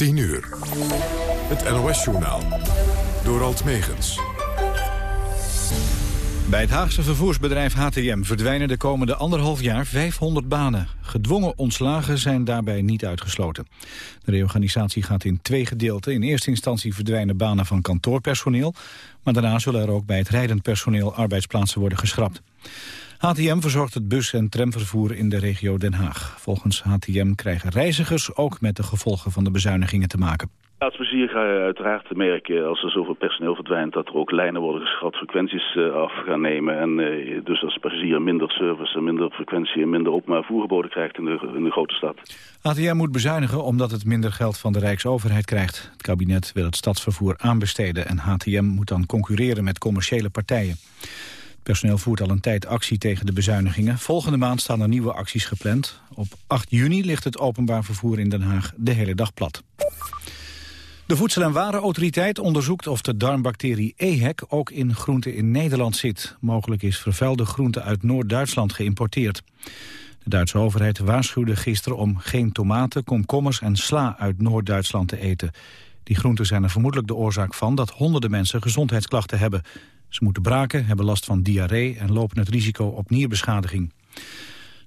10 uur. Het NOS-journaal. Door Alt Megens. Bij het Haagse vervoersbedrijf HTM verdwijnen de komende anderhalf jaar 500 banen. Gedwongen ontslagen zijn daarbij niet uitgesloten. De reorganisatie gaat in twee gedeelten. In eerste instantie verdwijnen banen van kantoorpersoneel... maar daarna zullen er ook bij het rijdend personeel arbeidsplaatsen worden geschrapt. HTM verzorgt het bus- en tramvervoer in de regio Den Haag. Volgens HTM krijgen reizigers ook met de gevolgen van de bezuinigingen te maken. Als plezier ga je uiteraard merken als er zoveel personeel verdwijnt... dat er ook lijnen worden geschat, frequenties uh, af gaan nemen. En uh, dus als passagier minder service, minder frequentie en minder openbaar voer geboden krijgt in de, grote stad. ATM moet bezuinigen omdat het minder geld van de Rijksoverheid krijgt. Het kabinet wil het stadsvervoer aanbesteden en HTM moet dan concurreren met commerciële partijen. Personeel voert al een tijd actie tegen de bezuinigingen. Volgende maand staan er nieuwe acties gepland. Op 8 juni ligt het openbaar vervoer in Den Haag de hele dag plat. De Voedsel- en Warenautoriteit onderzoekt of de darmbacterie EHEC ook in groenten in Nederland zit. Mogelijk is vervuilde groente uit Noord-Duitsland geïmporteerd. De Duitse overheid waarschuwde gisteren om geen tomaten, komkommers en sla uit Noord-Duitsland te eten. Die groenten zijn er vermoedelijk de oorzaak van dat honderden mensen gezondheidsklachten hebben. Ze moeten braken, hebben last van diarree en lopen het risico op nierbeschadiging.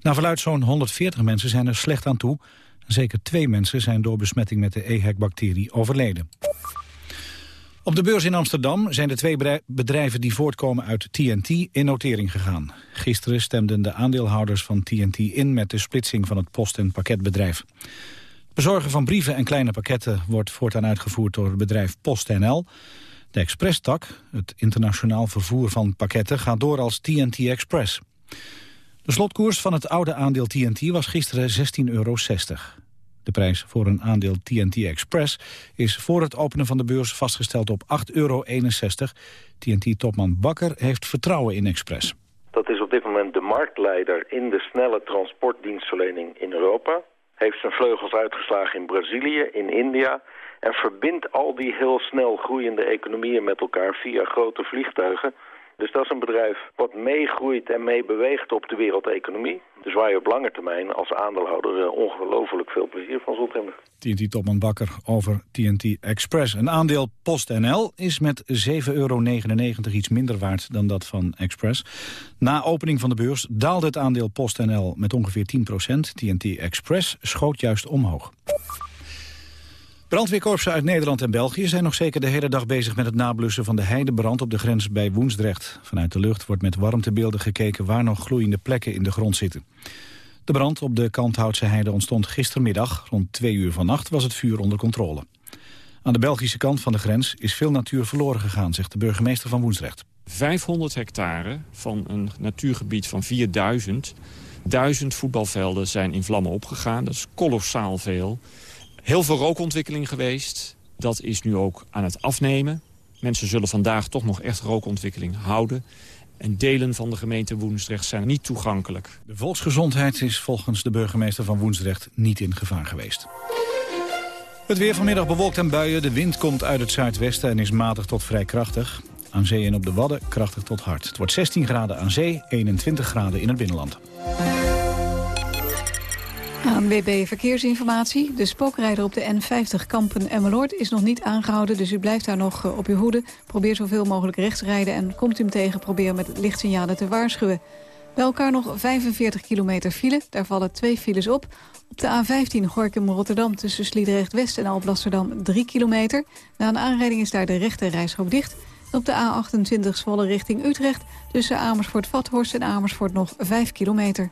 Na verluid zo'n 140 mensen zijn er slecht aan toe. Zeker twee mensen zijn door besmetting met de EHEC-bacterie overleden. Op de beurs in Amsterdam zijn de twee bedrijven die voortkomen uit TNT in notering gegaan. Gisteren stemden de aandeelhouders van TNT in met de splitsing van het post- en pakketbedrijf. Bezorgen van brieven en kleine pakketten wordt voortaan uitgevoerd door het bedrijf PostNL. De Express-tak, het internationaal vervoer van pakketten, gaat door als TNT Express. De slotkoers van het oude aandeel TNT was gisteren 16,60 euro. De prijs voor een aandeel TNT Express is voor het openen van de beurs vastgesteld op 8,61 euro. TNT-topman Bakker heeft vertrouwen in Express. Dat is op dit moment de marktleider in de snelle transportdienstverlening in Europa. Heeft zijn vleugels uitgeslagen in Brazilië, in India... en verbindt al die heel snel groeiende economieën met elkaar via grote vliegtuigen... Dus dat is een bedrijf wat meegroeit en meebeweegt op de wereldeconomie. Dus waar je op lange termijn als aandeelhouder uh, ongelooflijk veel plezier van zult hebben. TNT-topman Bakker over TNT Express. Een aandeel PostNL is met 7,99 euro iets minder waard dan dat van Express. Na opening van de beurs daalde het aandeel PostNL met ongeveer 10% TNT Express schoot juist omhoog. Brandweerkorpsen uit Nederland en België zijn nog zeker de hele dag bezig met het nablussen van de heidebrand op de grens bij Woensdrecht. Vanuit de lucht wordt met warmtebeelden gekeken waar nog gloeiende plekken in de grond zitten. De brand op de Kanthoutse heide ontstond gistermiddag. Rond twee uur vannacht was het vuur onder controle. Aan de Belgische kant van de grens is veel natuur verloren gegaan, zegt de burgemeester van Woensdrecht. 500 hectare van een natuurgebied van 4000. Duizend voetbalvelden zijn in vlammen opgegaan. Dat is kolossaal veel. Heel veel rookontwikkeling geweest. Dat is nu ook aan het afnemen. Mensen zullen vandaag toch nog echt rookontwikkeling houden. En delen van de gemeente Woensdrecht zijn niet toegankelijk. De volksgezondheid is volgens de burgemeester van Woensdrecht niet in gevaar geweest. Het weer vanmiddag bewolkt en buien. De wind komt uit het zuidwesten en is matig tot vrij krachtig. Aan zee en op de Wadden krachtig tot hard. Het wordt 16 graden aan zee, 21 graden in het binnenland. ANWB Verkeersinformatie. De spookrijder op de N50 Kampen-Emmeloord is nog niet aangehouden... dus u blijft daar nog eh, op uw hoede. Probeer zoveel mogelijk rechts rijden en komt u hem tegen... probeer met lichtsignalen te waarschuwen. Bij elkaar nog 45 kilometer file. Daar vallen twee files op. Op de A15 Gorkum-Rotterdam tussen Sliedrecht-West en Alblasserdam 3 kilometer. Na een aanrijding is daar de rechte reishoop dicht. op de A28 Zwolle richting Utrecht tussen Amersfoort-Vathorst en Amersfoort nog 5 kilometer.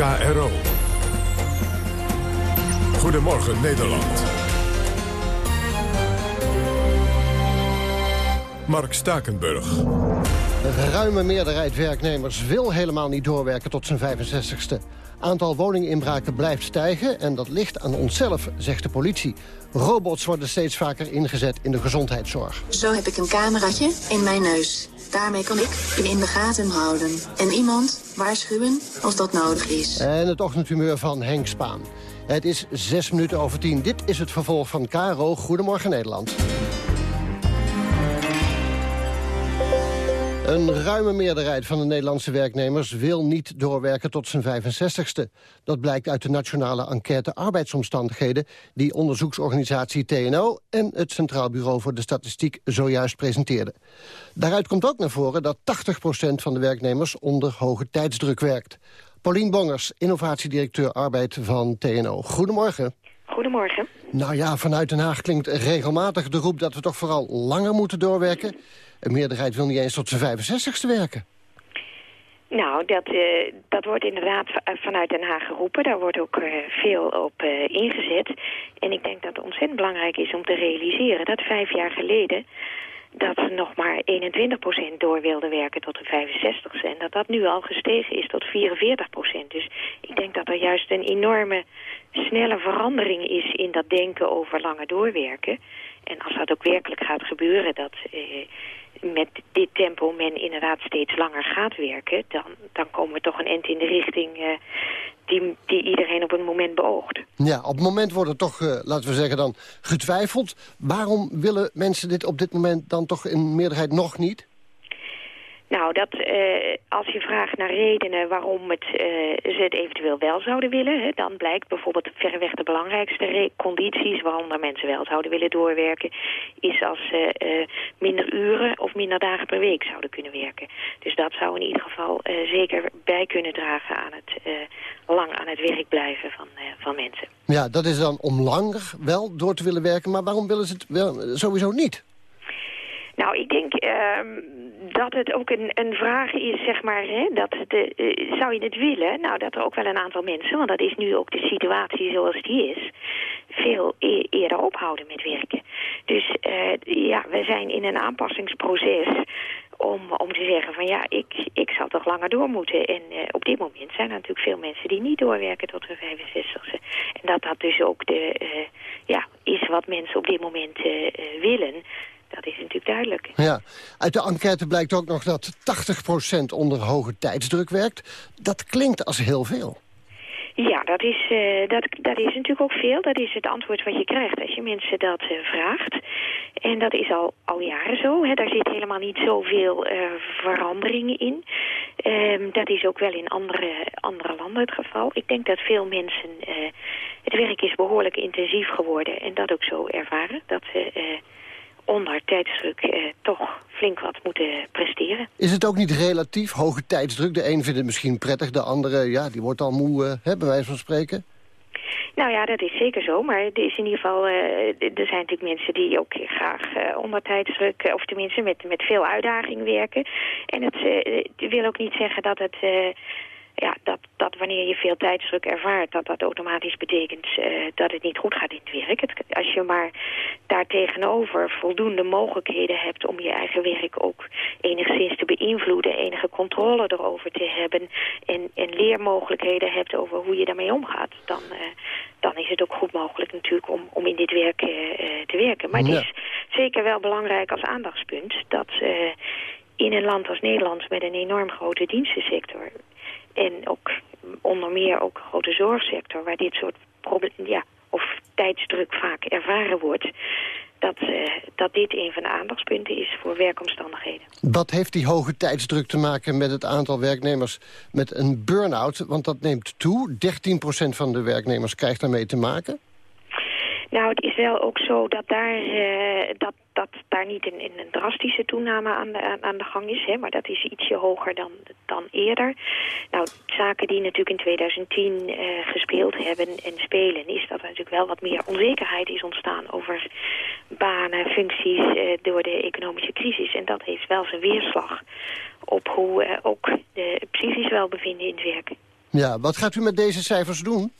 KRO. Goedemorgen Nederland. Mark Stakenburg. Een ruime meerderheid werknemers wil helemaal niet doorwerken tot zijn 65ste. Aantal woninginbraken blijft stijgen en dat ligt aan onszelf, zegt de politie. Robots worden steeds vaker ingezet in de gezondheidszorg. Zo heb ik een cameraatje in mijn neus. Daarmee kan ik hem in de gaten houden. En iemand waarschuwen als dat nodig is. En het ochtendhumeur van Henk Spaan. Het is zes minuten over tien. Dit is het vervolg van Caro. Goedemorgen Nederland. Een ruime meerderheid van de Nederlandse werknemers wil niet doorwerken tot zijn 65ste. Dat blijkt uit de nationale enquête arbeidsomstandigheden die onderzoeksorganisatie TNO en het Centraal Bureau voor de Statistiek zojuist presenteerden. Daaruit komt ook naar voren dat 80% van de werknemers onder hoge tijdsdruk werkt. Paulien Bongers, innovatiedirecteur arbeid van TNO. Goedemorgen. Goedemorgen. Nou ja, vanuit Den Haag klinkt regelmatig de roep dat we toch vooral langer moeten doorwerken. Een meerderheid wil niet eens tot zijn 65ste werken. Nou, dat, uh, dat wordt inderdaad vanuit Den Haag geroepen. Daar wordt ook uh, veel op ingezet. En ik denk dat het ontzettend belangrijk is om te realiseren... dat vijf jaar geleden dat ze nog maar 21% door wilden werken tot de 65ste. En dat dat nu al gestegen is tot 44%. Dus ik denk dat er juist een enorme snelle verandering is in dat denken over langer doorwerken. En als dat ook werkelijk gaat gebeuren, dat met dit tempo men inderdaad steeds langer gaat werken... dan, dan komen we toch een end in de richting uh, die, die iedereen op een moment beoogt. Ja, op het moment wordt er toch, uh, laten we zeggen dan, getwijfeld. Waarom willen mensen dit op dit moment dan toch in meerderheid nog niet? Nou, dat, uh, als je vraagt naar redenen waarom het, uh, ze het eventueel wel zouden willen... Hè, dan blijkt bijvoorbeeld verreweg de belangrijkste condities... waaronder mensen wel zouden willen doorwerken... is als ze uh, minder uren of minder dagen per week zouden kunnen werken. Dus dat zou in ieder geval zeker bij kunnen dragen aan het lang aan het werk blijven van, van mensen. Ja, dat is dan om langer wel door te willen werken... maar waarom willen ze het wel, sowieso niet? Nou, ik denk uh, dat het ook een, een vraag is, zeg maar, hè, dat de, uh, zou je het willen? Nou, dat er ook wel een aantal mensen, want dat is nu ook de situatie zoals die is, veel e eerder ophouden met werken. Dus uh, ja, we zijn in een aanpassingsproces om, om te zeggen van ja, ik, ik zal toch langer door moeten. En op dit moment zijn er natuurlijk veel mensen die niet doorwerken tot hun 65 e En dat dat dus ook de, ja, is wat mensen op dit moment willen. Dat is natuurlijk duidelijk. Ja, uit de enquête blijkt ook nog dat 80% onder hoge tijdsdruk werkt. Dat klinkt als heel veel. Ja, dat is, uh, dat, dat is natuurlijk ook veel. Dat is het antwoord wat je krijgt als je mensen dat uh, vraagt. En dat is al, al jaren zo. Hè. Daar zit helemaal niet zoveel uh, veranderingen in. Um, dat is ook wel in andere, andere landen het geval. Ik denk dat veel mensen... het werk is behoorlijk intensief geworden en dat ook zo ervaren. Dat ze onder tijdsdruk eh, toch flink wat moeten presteren. Is het ook niet relatief hoge tijdsdruk? De een vindt het misschien prettig, de andere ja, die wordt al moe, uh, hè, bij wijze van spreken. Nou ja, dat is zeker zo. Maar er is in ieder geval, uh, er zijn natuurlijk mensen die ook graag uh, onder tijdsdruk, uh, of tenminste met, met veel uitdaging werken. En het wil ook niet zeggen dat het ja, dat, dat wanneer je veel tijdsdruk ervaart... dat dat automatisch betekent dat het niet goed gaat in het werk. Het, als je maar daar tegenover voldoende mogelijkheden hebt... om je eigen werk ook enigszins te beïnvloeden... enige controle erover te hebben... en, en leermogelijkheden hebt over hoe je daarmee omgaat... dan, dan is het ook goed mogelijk natuurlijk om, om in dit werk te werken. Maar het is zeker wel belangrijk als aandachtspunt... dat in een land als Nederland met een enorm grote dienstensector... en ook onder meer ook een grote zorgsector... waar dit soort problemen, ja, of tijdsdruk vaak ervaren wordt... Dat, uh, dat dit een van de aandachtspunten is voor werkomstandigheden. Wat heeft die hoge tijdsdruk te maken met het aantal werknemers met een burn-out? Want dat neemt toe. 13% van de werknemers krijgt daarmee te maken. Nou, het is wel ook zo dat daar, uh, dat, dat daar niet een, een drastische toename aan de, aan de gang is. Hè, maar dat is ietsje hoger dan, dan eerder. Nou, zaken die natuurlijk in 2010 uh, eh, gespeeld hebben en spelen... is dat er natuurlijk wel wat meer onzekerheid is ontstaan over banen, functies... Uh, door de economische crisis. En dat heeft wel zijn weerslag op hoe ook de psychisch welbevinden in het werk. Ja, wat gaat u met deze cijfers doen?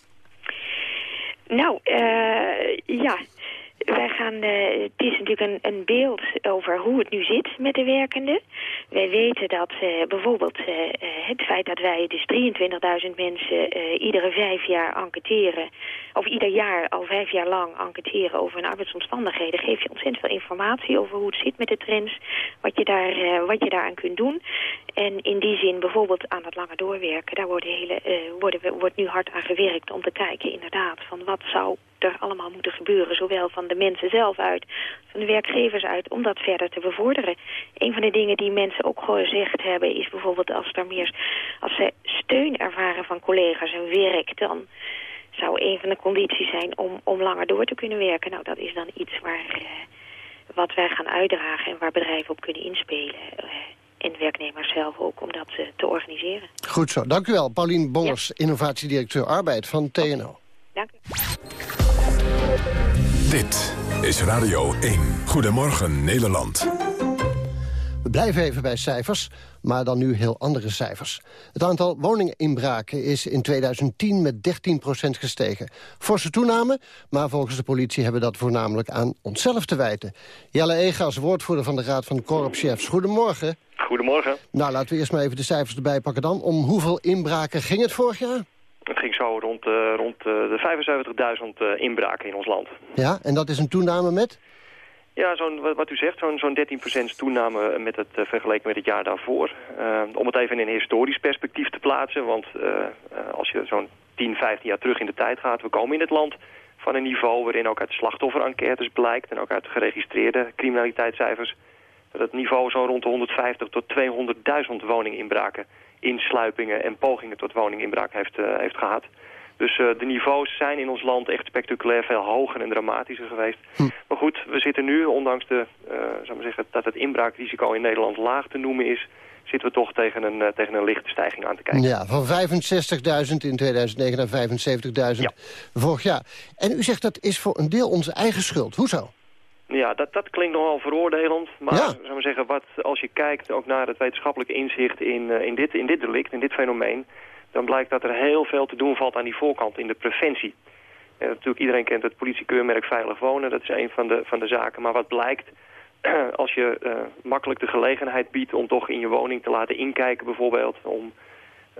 Nou, uh, ja, wij gaan, uh, het is natuurlijk een, een, beeld over hoe het nu zit met de werkenden. Wij weten dat uh, bijvoorbeeld uh, het feit dat wij dus 23.000 mensen iedere vijf jaar enquêteren... of ieder jaar al vijf jaar lang enquêteren over hun arbeidsomstandigheden... geeft je ontzettend veel informatie over hoe het zit met de trends... wat je, daar, wat je daaraan kunt doen. En in die zin bijvoorbeeld aan het langer doorwerken... daar worden hele, worden, wordt nu hard aan gewerkt om te kijken inderdaad... van wat zou er allemaal moeten gebeuren. Zowel van de mensen zelf uit, van de werkgevers uit, om dat verder te bevorderen. Een van de dingen die mensen ook gezegd hebben is bijvoorbeeld als, er meer, als ze steun ervaren van collega's en werk, dan zou een van de condities zijn om, om langer door te kunnen werken. Nou, dat is dan iets waar, uh, wat wij gaan uitdragen en waar bedrijven op kunnen inspelen. Uh, en werknemers zelf ook, om dat uh, te organiseren. Goed zo, dank u wel. Paulien Bongers, ja. innovatiedirecteur arbeid van TNO. Dank u. Dit is Radio 1. Goedemorgen Nederland. We blijven even bij cijfers, maar dan nu heel andere cijfers. Het aantal woninginbraken is in 2010 met 13% gestegen. Forse toename, maar volgens de politie hebben we dat voornamelijk aan onszelf te wijten. Jelle Egas, woordvoerder van de Raad van Korpschefs. Goedemorgen. Goedemorgen. Nou, laten we eerst maar even de cijfers erbij pakken dan. Om hoeveel inbraken ging het vorig jaar? Het ging zo rond, uh, rond uh, de 75.000 uh, inbraken in ons land. Ja, en dat is een toename met? Ja, zo'n wat u zegt, zo'n zo'n 13% toename met het, uh, vergeleken met het jaar daarvoor. om het even in een historisch perspectief te plaatsen, want als je zo'n 10, 15 jaar terug in de tijd gaat... we komen in het land van een niveau waarin ook uit slachtofferenquêtes blijkt... en ook uit geregistreerde criminaliteitscijfers... dat het niveau zo rond de 150 tot 200.000 woninginbraken insluipingen en pogingen tot woninginbraak heeft, uh, heeft gehad. Dus uh, de niveaus zijn in ons land echt spectaculair veel hoger en dramatischer geweest. Hm. Maar goed, we zitten nu, ondanks de, uh, zou maar zeggen, dat het inbraakrisico in Nederland laag te noemen is zitten we toch tegen een, uh, tegen een lichte stijging aan te kijken. Ja, van 65.000 in 2009 naar 75.000 ja. vorig jaar. En u zegt dat is voor een deel onze eigen schuld. Hoezo? Ja, dat, dat klinkt nogal veroordelend. Maar ja. zou maar zeggen, wat, als je kijkt ook naar het wetenschappelijke inzicht in, uh, in, dit, in dit delict, in dit fenomeen... dan blijkt dat er heel veel te doen valt aan die voorkant in de preventie. Ja, natuurlijk, iedereen kent het politiekeurmerk Veilig Wonen. Dat is een van de, van de zaken. Maar wat blijkt, als je uh, makkelijk de gelegenheid biedt om toch in je woning te laten inkijken bijvoorbeeld... om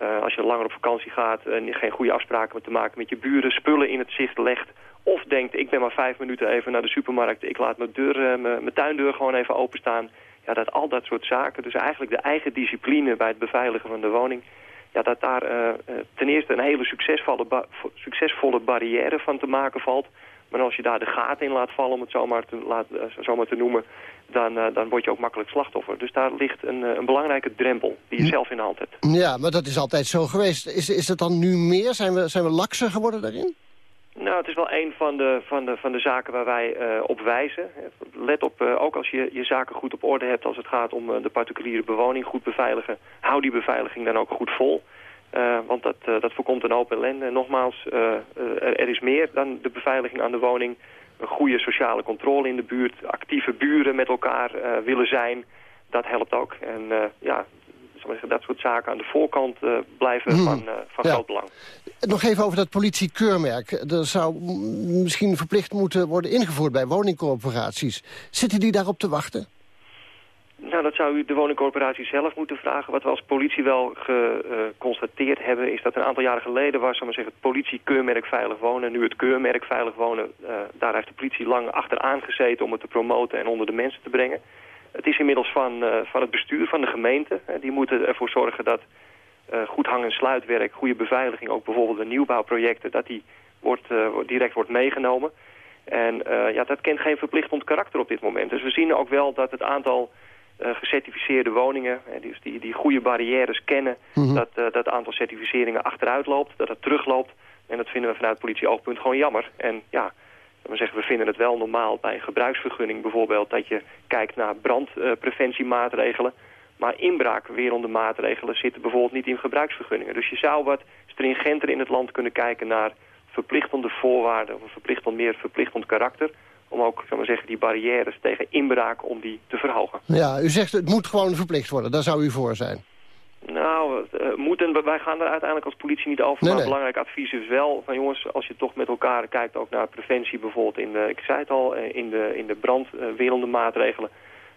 uh, als je langer op vakantie gaat en geen goede afspraken te maken met je buren... spullen in het zicht legt of denkt, ik ben maar vijf minuten even naar de supermarkt. Ik laat mijn, deur, uh, mijn tuindeur gewoon even openstaan. Ja, dat al dat soort zaken. Dus eigenlijk de eigen discipline bij het beveiligen van de woning. Ja, dat daar uh, ten eerste een hele succesvolle, ba succesvolle barrière van te maken valt. Maar als je daar de gaten in laat vallen, om het zomaar te, laat, uh, zomaar te noemen... Dan, uh, dan word je ook makkelijk slachtoffer. Dus daar ligt een, een belangrijke drempel die je zelf in de hand hebt. Ja, maar dat is altijd zo geweest. Is, is het dan nu meer? Zijn we, zijn we lakser geworden daarin? Nou, het is wel een van de, van de, van de zaken waar wij uh, op wijzen. Let op, uh, ook als je je zaken goed op orde hebt als het gaat om uh, de particuliere bewoning goed beveiligen. Hou die beveiliging dan ook goed vol. want dat, dat voorkomt een open ellende. Nogmaals, er, is meer dan de beveiliging aan de woning. Een goede sociale controle in de buurt. Actieve buren met elkaar willen zijn. Dat helpt ook. En ja, dat soort zaken aan de voorkant blijven Hmm. van, van groot belang. Nog even over dat politiekeurmerk. Er zou misschien verplicht moeten worden ingevoerd bij woningcorporaties. Zitten die daarop te wachten? Nou, dat zou u de woningcorporatie zelf moeten vragen. Wat we als politie wel geconstateerd hebben... is dat een aantal jaren geleden was maar zeggen, het politiekeurmerk Veilig Wonen. Nu het keurmerk Veilig Wonen. eh, daar heeft de politie lang achteraan gezeten om het te promoten en onder de mensen te brengen. Het is inmiddels van, eh, van het bestuur van de gemeente. Die moeten ervoor zorgen dat eh, goed hang- en sluitwerk, goede beveiliging... ook bijvoorbeeld de nieuwbouwprojecten, dat die wordt, eh, direct wordt meegenomen. En ja, dat kent geen verplichtend karakter op dit moment. Dus we zien ook wel dat het aantal gecertificeerde woningen, dus die, die goede barrières kennen, dat eh, dat aantal certificeringen achteruit loopt, dat het terugloopt. En dat vinden we vanuit politieoogpunt gewoon jammer. En ja, we zeggen, we vinden het wel normaal bij een gebruiksvergunning bijvoorbeeld dat je kijkt naar brandpreventiemaatregelen. Maar inbraakwerende maatregelen zitten bijvoorbeeld niet in gebruiksvergunningen. Dus je zou wat stringenter in het land kunnen kijken naar verplichtende voorwaarden of een verplichtend meer verplichtend karakter. Om ook, zal maar zeggen, die barrières tegen inbraak om die te verhogen. Ja, u zegt het moet gewoon verplicht worden. Daar zou u voor zijn. Nou, eh, moeten, wij gaan er uiteindelijk als politie niet over. Nee, maar nee. belangrijk advies is wel van jongens, als je toch met elkaar kijkt ook naar preventie bijvoorbeeld in de, ik zei het al, eh, in de, in de brandwerende maatregelen,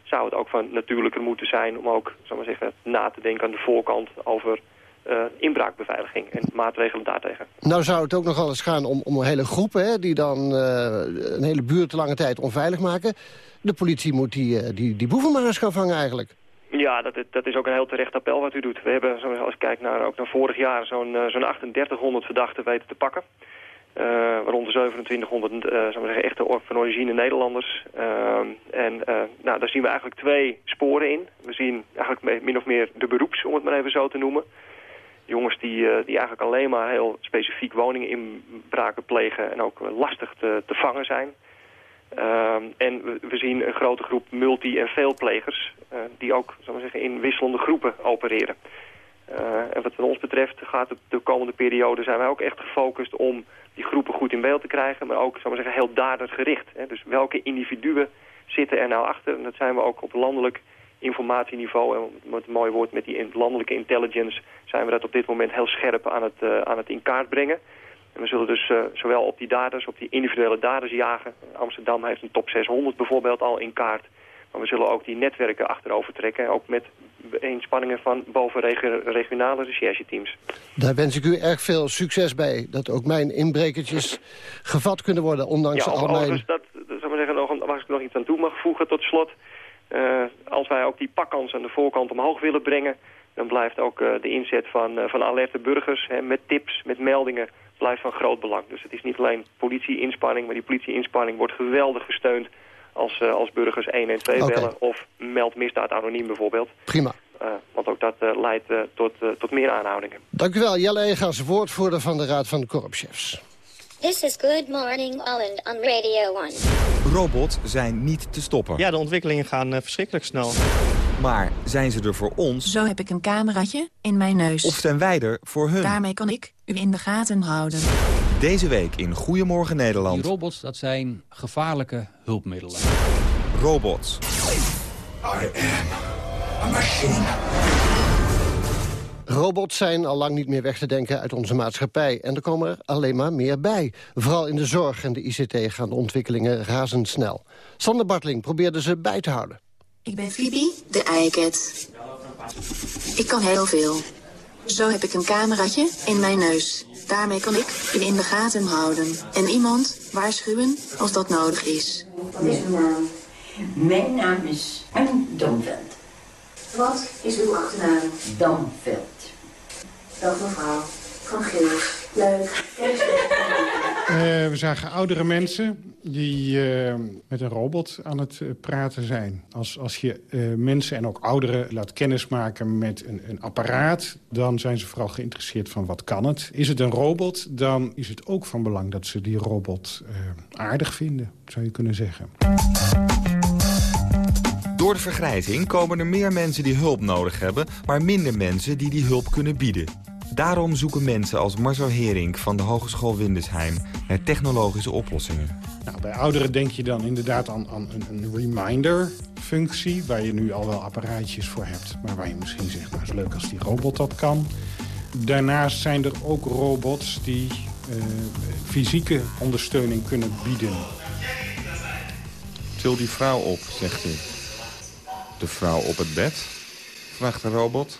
zou het ook van natuurlijker moeten zijn om ook, zal maar zeggen, na te denken aan de voorkant over eh, inbraakbeveiliging en maatregelen daartegen. Nou zou het ook nogal eens gaan om, om hele groepen... Hè, die dan eh, een hele buurt lange tijd onveilig maken. De politie moet die, eh, die, die boeven maar eens gaan vangen eigenlijk. Ja, dat, dat is ook een heel terecht appel wat u doet. We hebben, als ik kijk naar, ook naar vorig jaar, zo'n eh, zo'n 3800 verdachten weten te pakken. Eh, waaronder 2700 eh, zeggen, echte van origine Nederlanders. En eh, nou, daar zien we eigenlijk twee sporen in. We zien eigenlijk min of meer de beroeps, om het maar even zo te noemen. Jongens die, eh, die eigenlijk alleen maar heel specifiek woningeninbraken plegen en ook eh, lastig te, te vangen zijn. Ehm, en we, we zien een grote groep multi- en veelplegers eh, die ook zal zeggen, in wisselende groepen opereren. Eh, en wat ons betreft gaat het de komende periode zijn wij ook echt gefocust om die groepen goed in beeld te krijgen, maar ook zal zeggen, heel dadergericht. Hè. Dus welke individuen zitten er nou achter? En dat zijn we ook op landelijk informatieniveau. En met een mooi woord met die landelijke intelligence zijn we dat op dit moment heel scherp aan het, eh, aan het in kaart brengen. En we zullen dus eh, zowel op die daders, op die individuele daders jagen. Amsterdam heeft een top 600 bijvoorbeeld al in kaart. Maar we zullen ook die netwerken achterover trekken. Ook met inspanningen van bovenregionale rechercheteams. Daar wens ik u erg veel succes bij. Dat ook mijn inbrekertjes gevat kunnen worden, ondanks Ja, al mijn... dat, dat zou ik maar zeggen, nog, ik nog iets aan toe mag voegen tot slot. Eh, als wij ook die pakkans aan de voorkant omhoog willen brengen... dan blijft ook eh, de inzet van, eh, van alerte burgers hè, met tips, met meldingen... blijft van groot belang. Dus het is niet alleen politie-inspanning... maar die politie-inspanning wordt geweldig gesteund... als, eh, als burgers 112 Oké. bellen of meld misdaad anoniem bijvoorbeeld. Prima. Eh, want ook dat eh, leidt eh, tot, eh, tot meer aanhoudingen. Dank u wel, Jelle Egas, woordvoerder van de Raad van de Korpschefs. This is Good Morning Holland on Radio 1. Robots zijn niet te stoppen. Ja, de ontwikkelingen gaan eh, verschrikkelijk snel. Maar zijn ze er voor ons Zo heb ik een cameraatje in mijn neus. of zijn wij er voor hun? Daarmee kan ik u in de gaten houden. Deze week in Goedemorgen Nederland. Die robots, dat zijn gevaarlijke hulpmiddelen. Robots. I am a machine. Robots zijn al lang niet meer weg te denken uit onze maatschappij. En er komen er alleen maar meer bij. Vooral in de zorg en de ICT gaan de ontwikkelingen razendsnel. Sander Bartling probeerde ze bij te houden. Ik ben Phoebe, de eiket. Ik kan heel veel. Zo heb ik een cameraatje in mijn neus. Daarmee kan ik u in de gaten houden. En iemand waarschuwen als dat nodig is. Wat is uw naam? Mijn naam is Anne Domveld. Wat is uw achternaam? Domveld. Dag mevrouw. Van Geels. Leuk. Eh, we zagen oudere mensen die eh, met een robot aan het eh, praten zijn. Als, als je eh, mensen en ook ouderen laat kennismaken met een, een apparaat... dan zijn ze vooral geïnteresseerd van wat kan het. Is het een robot, dan is het ook van belang dat ze die robot aardig vinden, zou je kunnen zeggen. Door de vergrijzing komen er meer mensen die hulp nodig hebben... maar minder mensen die die hulp kunnen bieden. Daarom zoeken mensen als Marcel Hering van de Hogeschool Windesheim... naar technologische oplossingen. Nou, bij ouderen denk je dan inderdaad aan, aan een, een reminder-functie... waar je nu al wel apparaatjes voor hebt. Maar waar je misschien zegt, nou is leuk als die robot dat kan. Daarnaast zijn er ook robots die uh, fysieke ondersteuning kunnen bieden. Til die vrouw op, zegt hij. De vrouw op het bed? Vraagt de robot.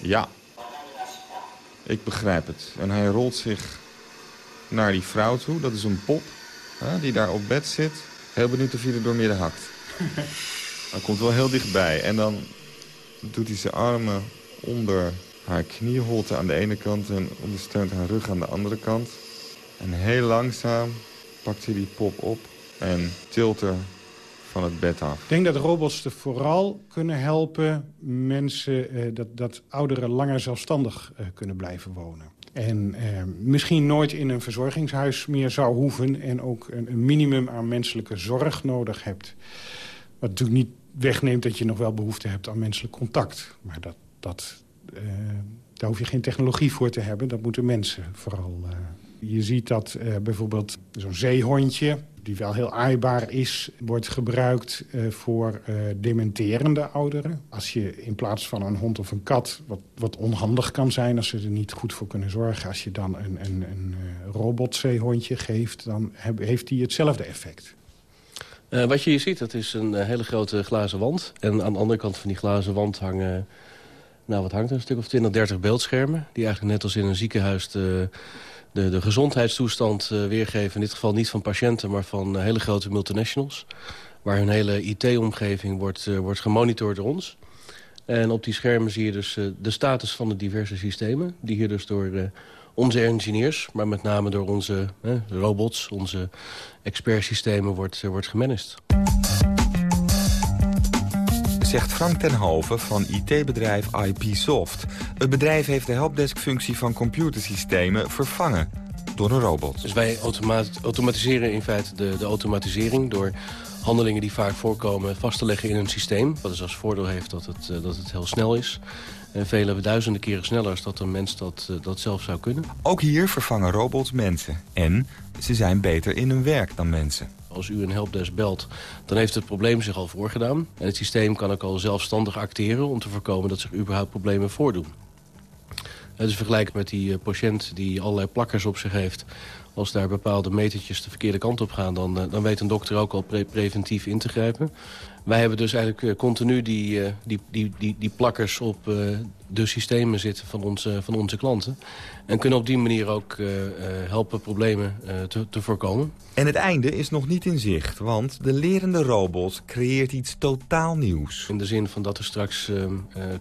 Ja. Ik begrijp het. En hij rolt zich naar die vrouw toe. Dat is een pop hè, die daar op bed zit. Heel benieuwd of hij er door midden hakt. hij komt wel heel dichtbij. En dan doet hij zijn armen onder haar knieholte aan de ene kant... en ondersteunt haar rug aan de andere kant. En heel langzaam pakt hij die pop op en tilt er van het bed af. Ik denk dat robots er vooral kunnen helpen mensen... Eh, dat, dat ouderen langer zelfstandig eh, kunnen blijven wonen. En eh, misschien nooit in een verzorgingshuis meer zou hoeven... en ook een, een, minimum aan menselijke zorg nodig hebt. Wat natuurlijk niet wegneemt dat je nog wel behoefte hebt aan menselijk contact. Maar dat, dat, uh, daar hoef je geen technologie voor te hebben. Dat moeten mensen vooral... Uh, je ziet dat uh, bijvoorbeeld zo'n zeehondje die wel heel aaibaar is... wordt gebruikt uh, voor uh, dementerende ouderen. Als je in plaats van een hond of een kat... wat, wat onhandig kan zijn als ze er niet goed voor kunnen zorgen... als je dan een, een, een robotzeehondje geeft... dan heb, heeft die hetzelfde effect. Wat je hier ziet, dat is een hele grote glazen wand. En aan de andere kant van die glazen wand hangen... nou, wat hangt er? Een stuk of 20, 30 beeldschermen... die eigenlijk net als in een ziekenhuis... de, de gezondheidstoestand uh, weergeven. In dit geval niet van patiënten, maar van uh, hele grote multinationals. Waar hun hele IT-omgeving wordt, uh, wordt gemonitord door ons. En op die schermen zie je dus de status van de diverse systemen. Die hier dus door onze engineers, maar met name door onze robots... onze expertsystemen wordt, wordt gemanaged zegt Frank ten Hove van IT-bedrijf IPsoft. Het bedrijf heeft de helpdesk-functie van computersystemen vervangen door een robot. Dus wij automat automatiseren in feite de, de automatisering door handelingen die vaak voorkomen vast te leggen in een systeem. Wat dus als voordeel heeft dat het, uh, dat het heel snel is. En vele duizenden keren sneller als dat een mens dat, uh, dat zelf zou kunnen. Ook hier vervangen robots mensen. En ze zijn beter in hun werk dan mensen. Als u een helpdesk belt, dan heeft het probleem zich al voorgedaan. En het systeem kan ook al zelfstandig acteren om te voorkomen dat zich überhaupt problemen voordoen. Het is vergelijkbaar met die patiënt die allerlei plakkers op zich heeft. Als daar bepaalde metertjes de verkeerde kant op gaan... dan, dan weet een dokter ook al pre preventief in te grijpen. Wij hebben dus eigenlijk continu die, die, die, die, die plakkers op de systemen zitten van onze, van onze klanten. En kunnen op die manier ook uh, helpen problemen uh, te, te voorkomen. En het einde is nog niet in zicht, want de lerende robot creëert iets totaal nieuws. In de zin van dat er straks uh,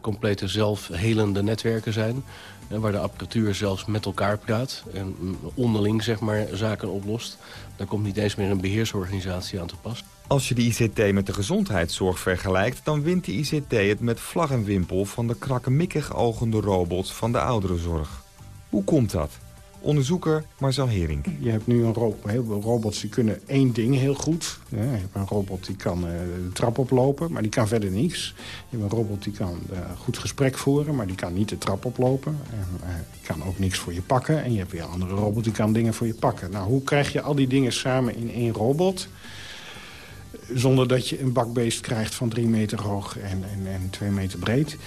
complete zelfhelende netwerken zijn... waar de apparatuur zelfs met elkaar praat en onderling zeg maar, zaken oplost. Daar komt niet eens meer een beheersorganisatie aan te pas. Als je de ICT met de gezondheidszorg vergelijkt... dan wint de ICT het met vlag en wimpel van de krakkemikkig ogende robots van de ouderenzorg. Hoe komt dat? Onderzoeker Marcel Hering. Je hebt nu een ro heel veel robots die kunnen één ding heel goed. Je hebt een robot die kan uh, de trap oplopen, maar die kan verder niets. Je hebt een robot die kan uh, goed gesprek voeren, maar die kan niet de trap oplopen. En uh, kan ook niks voor je pakken. En je hebt weer een andere robot die kan dingen voor je pakken. Nou, hoe krijg je al die dingen samen in één robot... zonder dat je een bakbeest krijgt van drie meter hoog en, en, en twee meter breed...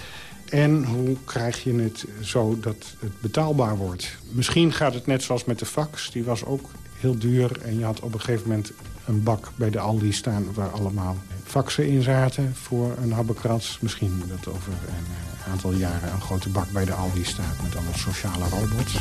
En hoe krijg je het zo dat het betaalbaar wordt? Misschien gaat het net zoals met de fax. Die was ook heel duur. En je had op een gegeven moment een bak bij de Aldi staan... waar allemaal faxen in zaten voor een habbekrats. Misschien dat over een aantal jaren een grote bak bij de Aldi staat... met allemaal sociale robots.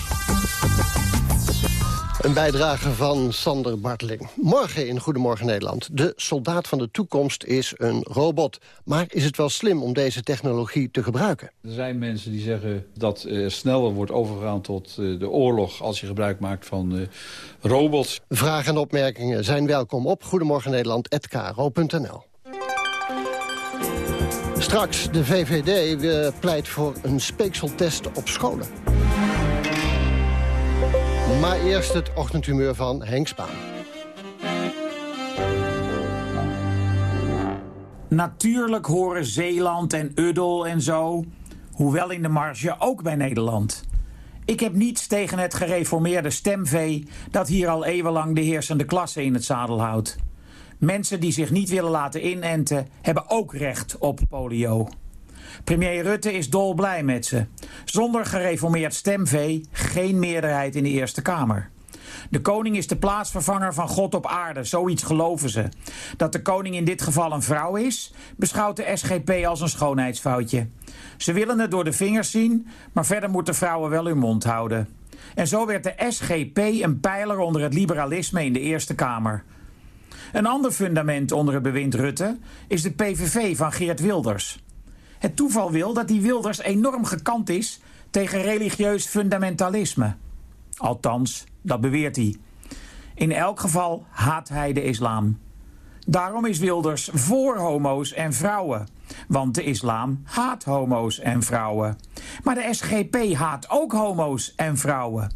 Een bijdrage van Sander Barteling. Morgen in Goedemorgen Nederland. De soldaat van de toekomst is een robot. Maar is het wel slim om deze technologie te gebruiken? Er zijn mensen die zeggen dat uh, sneller wordt overgegaan tot uh, de oorlog... als je gebruik maakt van uh, robots. Vragen en opmerkingen zijn welkom op Goedemorgen Nederland@kro.nl. Straks, de VVD pleit voor een speekseltest op scholen. Maar eerst het ochtendhumeur van Henk Spaan. Natuurlijk horen Zeeland en Uddel en zo... hoewel in de marge ook bij Nederland. Ik heb niets tegen het gereformeerde stemvee dat hier al eeuwenlang de heersende klasse in het zadel houdt. Mensen die zich niet willen laten inenten hebben ook recht op polio. Premier Rutte is dolblij met ze. Zonder gereformeerd stemvee geen meerderheid in de Eerste Kamer. De koning is de plaatsvervanger van God op aarde, zoiets geloven ze. Dat de koning in dit geval een vrouw is, beschouwt de SGP als een schoonheidsfoutje. Ze willen het door de vingers zien, maar verder moeten vrouwen wel hun mond houden. En zo werd de SGP een pijler onder het liberalisme in de Eerste Kamer. Een ander fundament onder het bewind Rutte is de PVV van Geert Wilders. Het toeval wil dat die Wilders enorm gekant is tegen religieus fundamentalisme. Althans, dat beweert hij. In elk geval haat hij de islam. Daarom is Wilders voor homo's en vrouwen. Want de islam haat homo's en vrouwen. Maar de SGP haat ook homo's en vrouwen.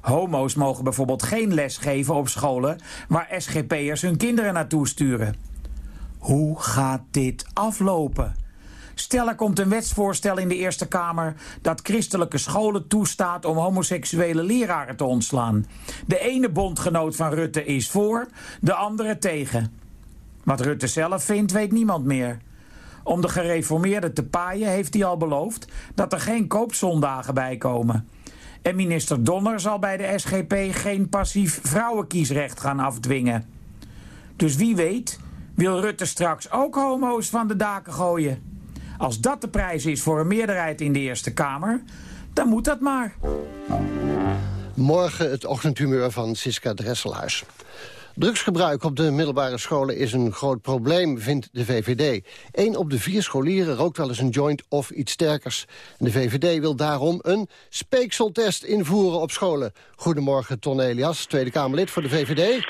Homo's mogen bijvoorbeeld geen les geven op scholen waar SGP'ers hun kinderen naartoe sturen. Hoe gaat dit aflopen? Stel er komt een wetsvoorstel in de Eerste Kamer dat christelijke scholen toestaat om homoseksuele leraren te ontslaan. De ene bondgenoot van Rutte is voor, de andere tegen. Wat Rutte zelf vindt, weet niemand meer. Om de gereformeerden te paaien heeft hij al beloofd dat er geen koopzondagen bij komen. En minister Donner zal bij de SGP geen passief vrouwenkiesrecht gaan afdwingen. Dus wie weet wil Rutte straks ook homo's van de daken gooien. Als dat de prijs is voor een meerderheid in de Eerste Kamer, dan moet dat maar. Morgen het ochtendhumeur van Siska Dresselhuis. Drugsgebruik op de middelbare scholen is een groot probleem, vindt de VVD. Eén op de vier scholieren rookt wel eens een joint of iets sterkers. de VVD wil daarom een speekseltest invoeren op scholen. Goedemorgen, Ton Elias, Tweede Kamerlid voor de VVD.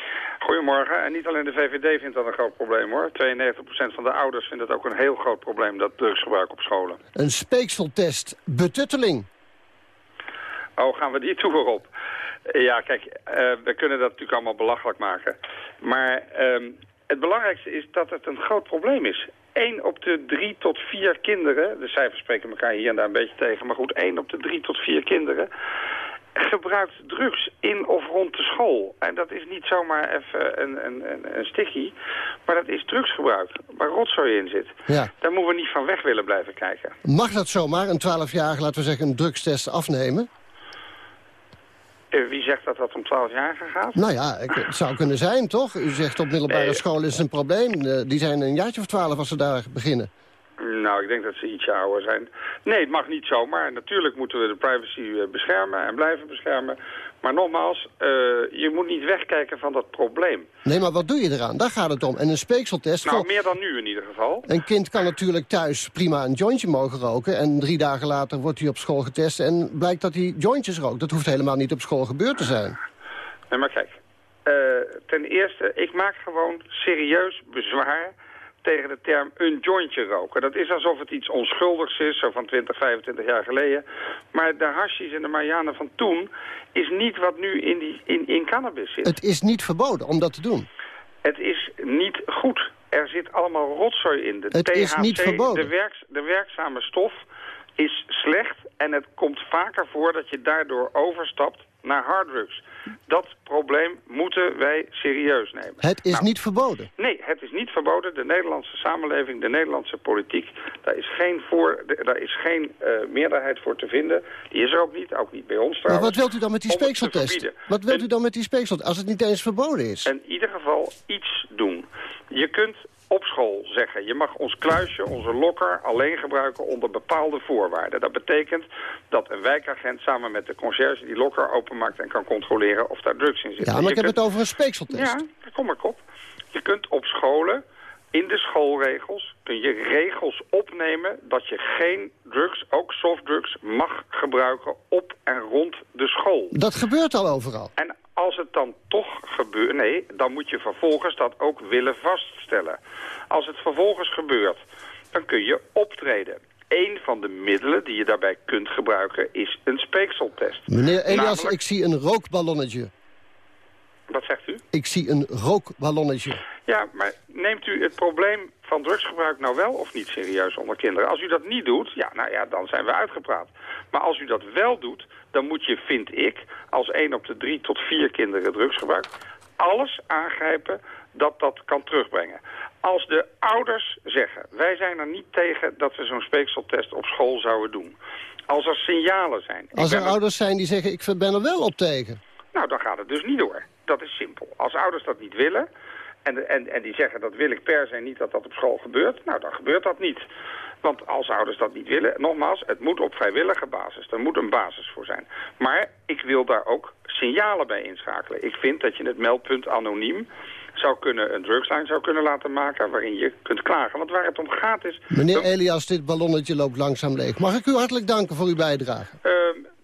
Goedemorgen. En niet alleen de VVD vindt dat een groot probleem hoor. 92% van de ouders vindt het ook een heel groot probleem, dat drugsgebruik op scholen. Een speekseltest, betutteling. Oh, gaan we die toer op? Ja, kijk, uh, we kunnen dat natuurlijk allemaal belachelijk maken. Maar uh, het belangrijkste is dat het een groot probleem is. 1 op de 3 tot 4 kinderen, de cijfers spreken elkaar hier en daar een beetje tegen... maar goed, 1 op de 3 tot 4 kinderen gebruikt drugs in of rond de school. En dat is niet zomaar even een, een, een, een maar dat is drugsgebruik, waar rotzooi in zit. Ja. Daar moeten we niet van weg willen blijven kijken. Mag dat zomaar, een 12-jarige, laten we zeggen, een drugstest afnemen? Uh, wie zegt dat dat om 12 jaar gaat? Nou ja, het zou kunnen zijn, toch? U zegt op middelbare nee. school is een probleem. Uh, die zijn een jaartje of 12 als ze daar beginnen. Nou, ik denk dat ze ietsje ouder zijn. Nee, het mag niet zomaar. Natuurlijk moeten we de privacy eh, beschermen en blijven beschermen. Maar nogmaals, uh, je moet niet wegkijken van dat probleem. Nee, maar wat doe je eraan? Daar gaat het om. En een speekseltest... Nou, meer dan nu in ieder geval. Een kind kan natuurlijk thuis prima een jointje mogen roken... en drie dagen later wordt hij op school getest en blijkt dat hij jointjes rookt. Dat hoeft helemaal niet op school gebeurd te zijn. Nee, maar kijk. Uh, ten eerste, ik maak gewoon serieus bezwaar tegen de term een jointje roken. Dat is alsof het iets onschuldigs is, zo van 20, 25 jaar geleden. Maar de hashies en de marijuana van toen is niet wat nu in, die, in, in cannabis zit. Het is niet verboden om dat te doen. Het is niet goed. Er zit allemaal rotzooi in. De het THC, is niet verboden. De, werks, de werkzame stof is slecht en het komt vaker voor dat je daardoor overstapt naar harddrugs. Dat probleem moeten wij serieus nemen. Het is nou, niet verboden? Nee, het is niet verboden. De Nederlandse samenleving, de Nederlandse politiek, daar is geen, voor, daar is geen uh, meerderheid voor te vinden. Die is er ook niet, ook niet bij ons trouwens. Maar wat wilt u dan met die speekseltest? Wat wilt u dan met die speekseltest, als het niet eens verboden is? In ieder geval iets doen. Je kunt op school zeggen... je mag ons kluisje, onze lokker, alleen gebruiken onder bepaalde voorwaarden. Dat betekent dat een wijkagent samen met de conciërge die lokker openmaakt... en kan controleren of daar drugs in zitten. Ja, maar ik heb het over een speekseltest. Ja, kom maar op. Je kunt op scholen, in de schoolregels, kun je regels opnemen... dat je geen drugs, ook softdrugs, mag gebruiken op en rond de school. Dat gebeurt al overal. En als het dan toch gebeurt, nee, dan moet je vervolgens dat ook willen vaststellen. Als het vervolgens gebeurt, dan kun je optreden. Een van de middelen die je daarbij kunt gebruiken is een speekseltest. Meneer Elias, Namelijk... ik zie een rookballonnetje. Wat zegt u? Ik zie een rookballonnetje. Ja, maar neemt u het probleem van drugsgebruik nou wel of niet serieus onder kinderen? Als u dat niet doet, ja, nou ja, dan zijn we uitgepraat. Maar als u dat wel doet, dan moet je, vind ik, als één op de drie tot vier kinderen drugs gebruikt, alles aangrijpen dat dat kan terugbrengen. Als de ouders zeggen, wij zijn er niet tegen dat we zo'n speekseltest op school zouden doen. Als er signalen zijn. Als er ouders zijn die zeggen, ik ben er wel op tegen. Nou, dan gaat het dus niet door. Dat is simpel. Als ouders dat niet willen, en, en, en die zeggen dat wil ik per se niet dat dat op school gebeurt, nou dan gebeurt dat niet. Want als ouders dat niet willen, nogmaals, het moet op vrijwillige basis. Er moet een basis voor zijn. Maar ik wil daar ook signalen bij inschakelen. Ik vind dat je het meldpunt anoniem zou kunnen, een drugslijn zou kunnen laten maken waarin je kunt klagen. Want waar het om gaat is... Meneer Elias, dit ballonnetje loopt langzaam leeg. Mag ik u hartelijk danken voor uw bijdrage? Uh,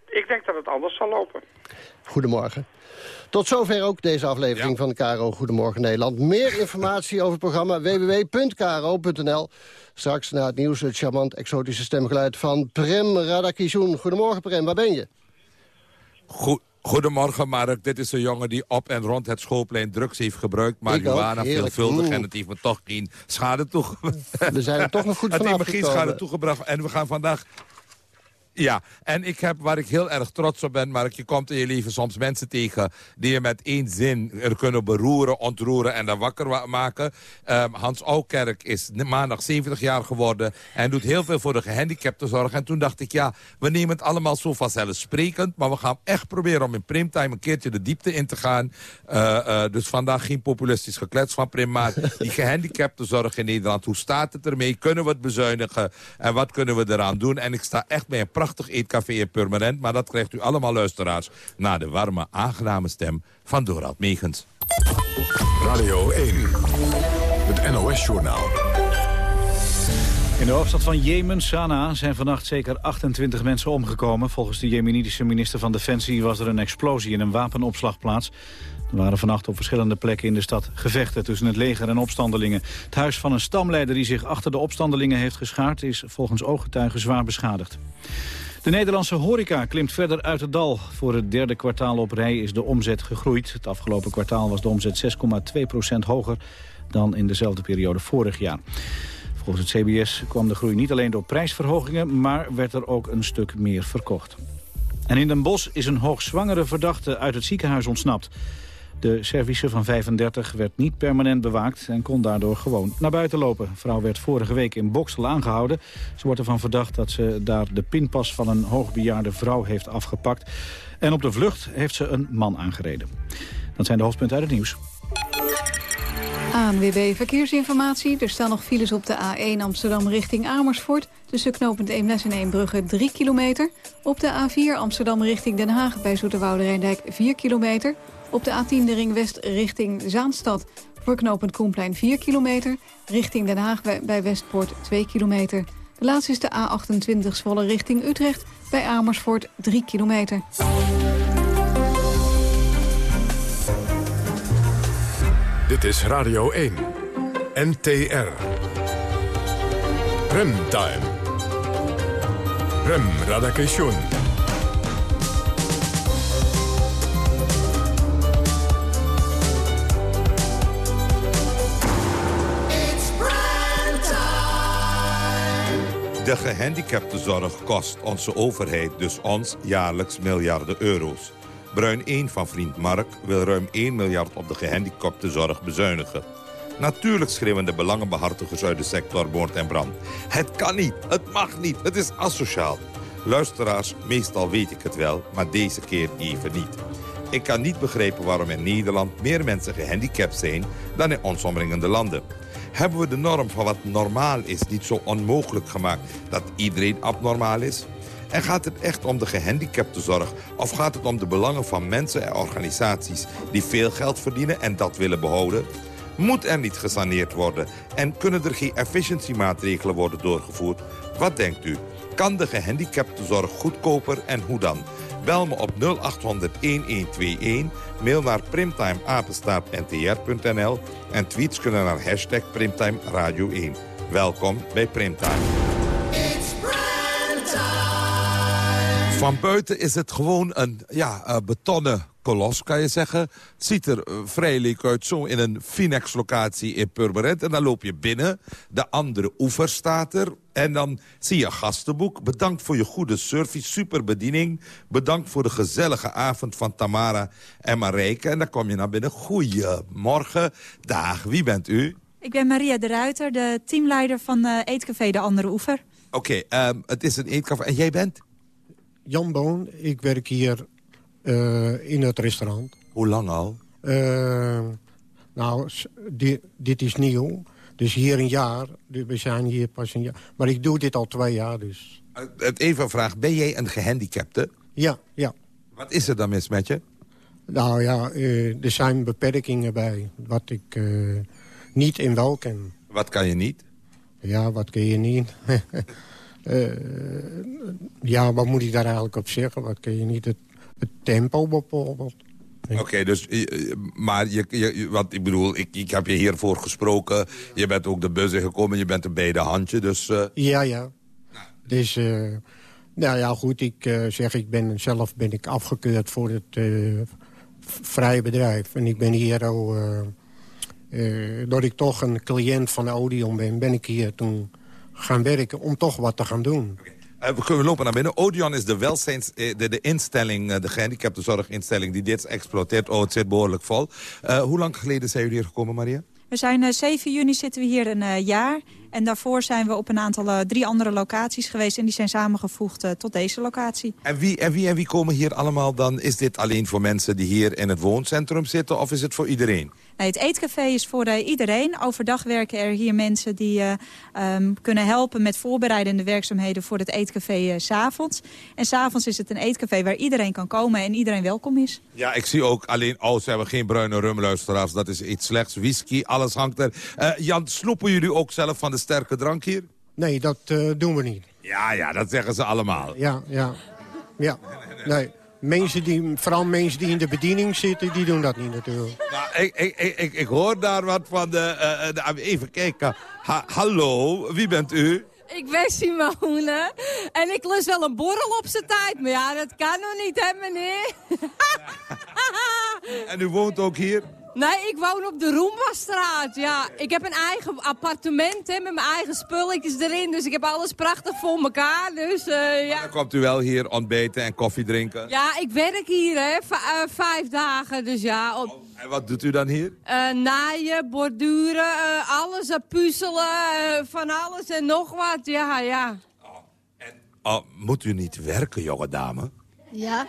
ik denk dat het anders zal lopen. Goedemorgen. Tot zover ook deze aflevering van de KRO Goedemorgen Nederland. Meer informatie over het programma www.kro.nl. Straks na het nieuws het charmant exotische stemgeluid van Prem Radakishun. Goedemorgen Prem, waar ben je? Goed. Goedemorgen Mark, dit is een jongen die op en rond het schoolplein drugs heeft gebruikt. Marihuana veelvuldig en het heeft me toch geen schade toegebracht. We zijn er toch nog goed Het vanaf heeft me geen schade toegebracht en we gaan vandaag ja, en ik heb waar ik heel erg trots op ben, maar je komt in je leven soms mensen tegen die je met één zin er kunnen beroeren, ontroeren en dan wakker maken. Um, Hans Oukerk is maandag 70 jaar geworden en doet heel veel voor de gehandicaptenzorg. En toen dacht ik, ja, we nemen het allemaal zo vanzelfsprekend, maar we gaan echt proberen om in Primtime een keertje de diepte in te gaan. Uh, uh, dus vandaag geen populistisch geklets van Prim, maar die gehandicaptenzorg in Nederland, hoe staat het ermee? Kunnen we het bezuinigen? En wat kunnen we eraan doen? En ik sta echt bij een prachtig eetcafé in Permanent. Maar dat krijgt u allemaal luisteraars naar de warme, aangename stem van Dorald Megens. Radio 1, het NOS-journaal. In de hoofdstad van Jemen, Sanaa, zijn vannacht zeker 28 mensen omgekomen. Volgens de jemenitische minister van Defensie was er een explosie in een wapenopslagplaats. Er waren vannacht op verschillende plekken in de stad gevechten tussen het leger en opstandelingen. Het huis van een stamleider die zich achter de opstandelingen heeft geschaard... is volgens ooggetuigen zwaar beschadigd. De Nederlandse horeca klimt verder uit het dal. Voor het derde kwartaal op rij is de omzet gegroeid. Het afgelopen kwartaal was de omzet 6,2% hoger dan in dezelfde periode vorig jaar. Volgens het CBS kwam de groei niet alleen door prijsverhogingen... maar werd er ook een stuk meer verkocht. En in Den Bosch is een hoogzwangere verdachte uit het ziekenhuis ontsnapt. De service van 35 werd niet permanent bewaakt en kon daardoor gewoon naar buiten lopen. De vrouw werd vorige week in Boksel aangehouden. Ze wordt ervan verdacht dat ze daar de pinpas van een hoogbejaarde vrouw heeft afgepakt. En op de vlucht heeft ze een man aangereden. Dat zijn de hoofdpunten uit het nieuws. ANWB Verkeersinformatie. Er staan nog files op de A1 Amsterdam richting Amersfoort. Tussen knooppunt Eemnes en Eembrugge 3 kilometer. Op de A4 Amsterdam richting Den Haag bij Zoeterwoude Rijndijk 4 kilometer. Op de A10 de ring west richting Zaanstad. Voor knooppunt Koenplein 4 kilometer. Richting Den Haag bij Westpoort 2 kilometer. De laatste is de A28 Zwolle richting Utrecht. Bij Amersfoort 3 kilometer. Dit is Radio 1. NTR. Remtime. Rem Radakation. De gehandicaptenzorg kost onze overheid dus ons jaarlijks miljarden euro's. Bruin 1 van vriend Mark wil ruim 1 miljard op de gehandicaptenzorg bezuinigen. Natuurlijk schreeuwen de belangenbehartigers uit de sector moord en brand. Het kan niet, het mag niet, het is asociaal. Luisteraars, meestal weet ik het wel, maar deze keer even niet. Ik kan niet begrijpen waarom in Nederland meer mensen gehandicapt zijn dan in ons omringende landen hebben we de norm van wat normaal is niet zo onmogelijk gemaakt dat iedereen abnormaal is? En gaat het echt om de gehandicaptenzorg of gaat het om de belangen van mensen en organisaties die veel geld verdienen en dat willen behouden? Moet er niet gesaneerd worden en kunnen er geen efficiëntiemaatregelen worden doorgevoerd? Wat denkt u? Kan de gehandicaptenzorg goedkoper en hoe dan? Bel me op 0800-1121, mail naar primtimeapenstaartntr.nl en tweets kunnen naar hashtag Primtime Radio 1. Welkom bij Primtime. Van buiten is het gewoon een ja, betonnen kolos, kan je zeggen. Het ziet er vrij leuk uit, zo in een Finex-locatie in Purmerend. En dan loop je binnen, de andere oever staat er. En dan zie je gastenboek. Bedankt voor je goede service, super bediening. Bedankt voor de gezellige avond van Tamara en Marijke. En dan kom je naar binnen. Goedemorgen, dag, wie bent u? Ik ben Maria de Ruiter, de teamleider van uh, Eetcafé De Andere Oever. Oké, ehm, het is een eetcafé. En jij bent? Jan Boon, ik werk hier uh, in het restaurant. Hoe lang al? Uh, nou, di dit is nieuw. Dus hier een jaar. We zijn hier pas een jaar. Maar ik doe dit al twee jaar, dus... Even een vraag. Ben jij een gehandicapte? Ja, ja. Wat is er dan mis met je? Nou ja, er zijn beperkingen bij. Wat ik niet in wel ken. Wat kan je niet? Ja, wat kun je niet? uh, ja, wat moet ik daar eigenlijk op zeggen? Wat kun je niet? Het, het tempo bijvoorbeeld. Oké, dus, maar je, je, wat ik bedoel, ik, ik heb je hiervoor gesproken. Je bent ook de bus gekomen, je bent een beide handje, dus... Uh... Ja, ja. Dus, uh, nou ja, goed, ik uh, zeg, ik ben zelf ben ik afgekeurd voor het vrije bedrijf. En ik ben hier al, doordat ik toch een cliënt van Odeon ben, ben ik hier toen gaan werken om toch wat te gaan doen. We kunnen lopen naar binnen. Odeon is de welzijns, de, de instelling, de gehandicaptenzorginstelling die dit exploiteert. Oh, het zit behoorlijk vol. Uh, hoe lang geleden zijn jullie hier gekomen, Maria? We zijn uh, 7 juni zitten we hier een jaar. En daarvoor zijn we op een aantal, drie andere locaties geweest. En die zijn samengevoegd tot deze locatie. En wie, en, wie, en wie komen hier allemaal dan? Is dit alleen voor mensen die hier in het wooncentrum zitten? Of is het voor iedereen? Nee, het eetcafé is voor uh, iedereen. Overdag werken er hier mensen die uh, um, kunnen helpen met voorbereidende werkzaamheden voor het eetcafé uh, s'avonds. En s'avonds is het een eetcafé waar iedereen kan komen en iedereen welkom is. Ja, ik zie ook alleen, oh, ze hebben geen bruine rumluisteraars. Dat is iets slechts. Whisky, alles hangt er. Jan, sloepen jullie ook zelf van de sterke drank hier? Nee, dat doen we niet. Ja, ja, dat zeggen ze allemaal. Ja, ja. Ja, nee. Mensen die, vooral mensen die in de bediening zitten, die doen dat niet natuurlijk. Nou, ik, ik, ik, ik hoor daar wat van de... Uh, de even kijken. Ha, hallo, wie bent u? Ik ben Simone. En ik lust wel een borrel op zijn tijd. Maar ja, dat kan nog niet, hè meneer? en u woont ook hier? Nee, ik woon op de Roembastraat. Ja, ik heb een eigen appartement hè, met mijn eigen spulletjes erin. Dus ik heb alles prachtig voor elkaar. Dus, uh, ja. Dan komt u wel hier ontbeten en koffie drinken? Ja, ik werk hier hè, v uh, vijf dagen. Dus ja, op... oh, en wat doet u dan hier? Uh, naaien, borduren, alles, puzzelen, van alles en nog wat. Ja, ja. Oh, en oh, moet u niet werken, jonge dame? Ja.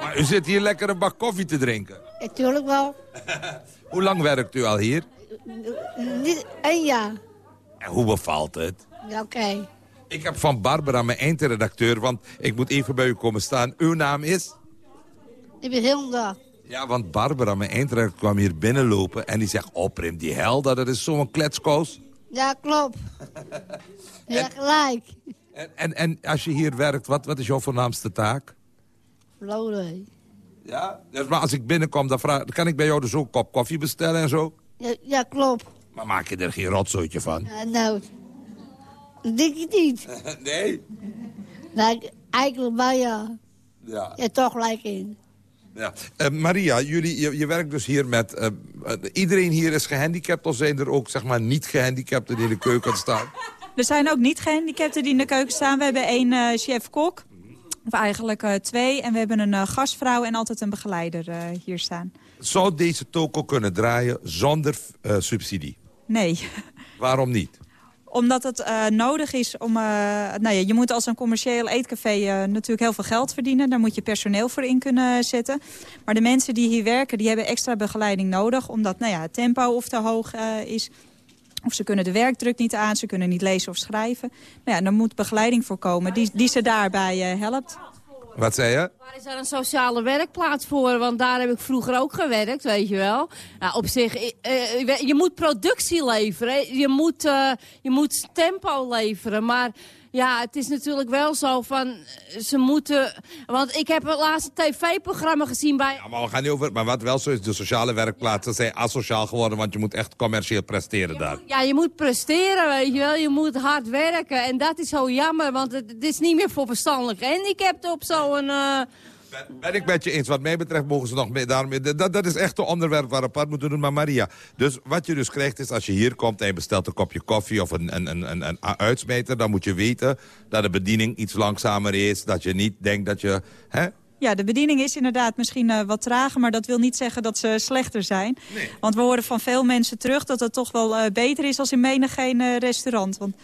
Maar u zit hier lekker een bak koffie te drinken. Natuurlijk wel. hoe lang werkt u al hier? Niet één jaar. En hoe bevalt het? Ja, oké. Okay. Ik heb van Barbara, mijn eindredacteur, want ik moet even bij u komen staan. Uw naam is? Ik ben Hilda. Ja, want Barbara, mijn eindredacteur, kwam hier binnenlopen en die zegt... Oh, Prim, die Helda, dat is zo'n kletskous. Ja, klopt. ja, gelijk. En, en, en als je hier werkt, wat, wat is jouw voornaamste taak? Lodewijk. Ja? Dus, maar als ik binnenkom, dan, vraag, dan kan ik bij jou dus ook een kop koffie bestellen en zo? Ja, ja klopt. Maar maak je er geen rotzooitje van? Ja, nou, dat denk ik niet. nee? Nou, eigenlijk wel ja. Ja. Ja, toch gelijk in. Ja. Uh, Maria, jullie, je, je, werkt dus hier met... Uh, uh, iedereen hier is gehandicapt of zijn er ook zeg maar, niet gehandicapten die in de keuken staan? Er zijn ook niet gehandicapten die in de keuken staan. We hebben één chef-kok. Of eigenlijk uh, twee. En we hebben een uh, gastvrouw en altijd een begeleider uh, hier staan. Zou deze toko kunnen draaien zonder subsidie? Nee. Waarom niet? Omdat het nodig is om... nou ja, je moet als een commercieel eetcafé natuurlijk heel veel geld verdienen. Daar moet je personeel voor in kunnen zetten. Maar de mensen die hier werken, die hebben extra begeleiding nodig. Omdat nou ja, het tempo of te hoog is... Of ze kunnen de werkdruk niet aan, ze kunnen niet lezen of schrijven. Nou ja, dan moet begeleiding voorkomen die, die ze daarbij uh, helpt. Wat zei je? Waar is daar een sociale werkplaats voor? Want daar heb ik vroeger ook gewerkt, weet je wel. Nou, op zich, uh, je moet productie leveren. Je moet, uh, je moet tempo leveren. Maar ja, het is natuurlijk wel zo van, ze moeten... Want ik heb het laatste tv-programma gezien bij... Ja, maar we gaan niet over... Maar wat wel zo is, de sociale werkplaatsen zijn asociaal geworden... want je moet echt commercieel presteren daar. Moet, ja, je moet presteren, weet je wel. Je moet hard werken. En dat is zo jammer, want het, het is niet meer voor verstandelijke gehandicapten op zo'n... Uh, Ben ik met je eens. Wat mij betreft mogen ze nog mee. Daarmee, dat, dat is echt een onderwerp waar apart moeten doen. Maar Maria, dus wat je dus krijgt is als je hier komt... en je bestelt een kopje koffie of een, een, een, een, uitsmijter... dan moet je weten dat de bediening iets langzamer is. Dat je niet denkt dat je... Hè? Ja, de bediening is inderdaad misschien eh, wat trager... maar dat wil niet zeggen dat ze slechter zijn. Nee. Want we horen van veel mensen terug dat het toch wel eh, beter is... als in menig geen eh, restaurant. Want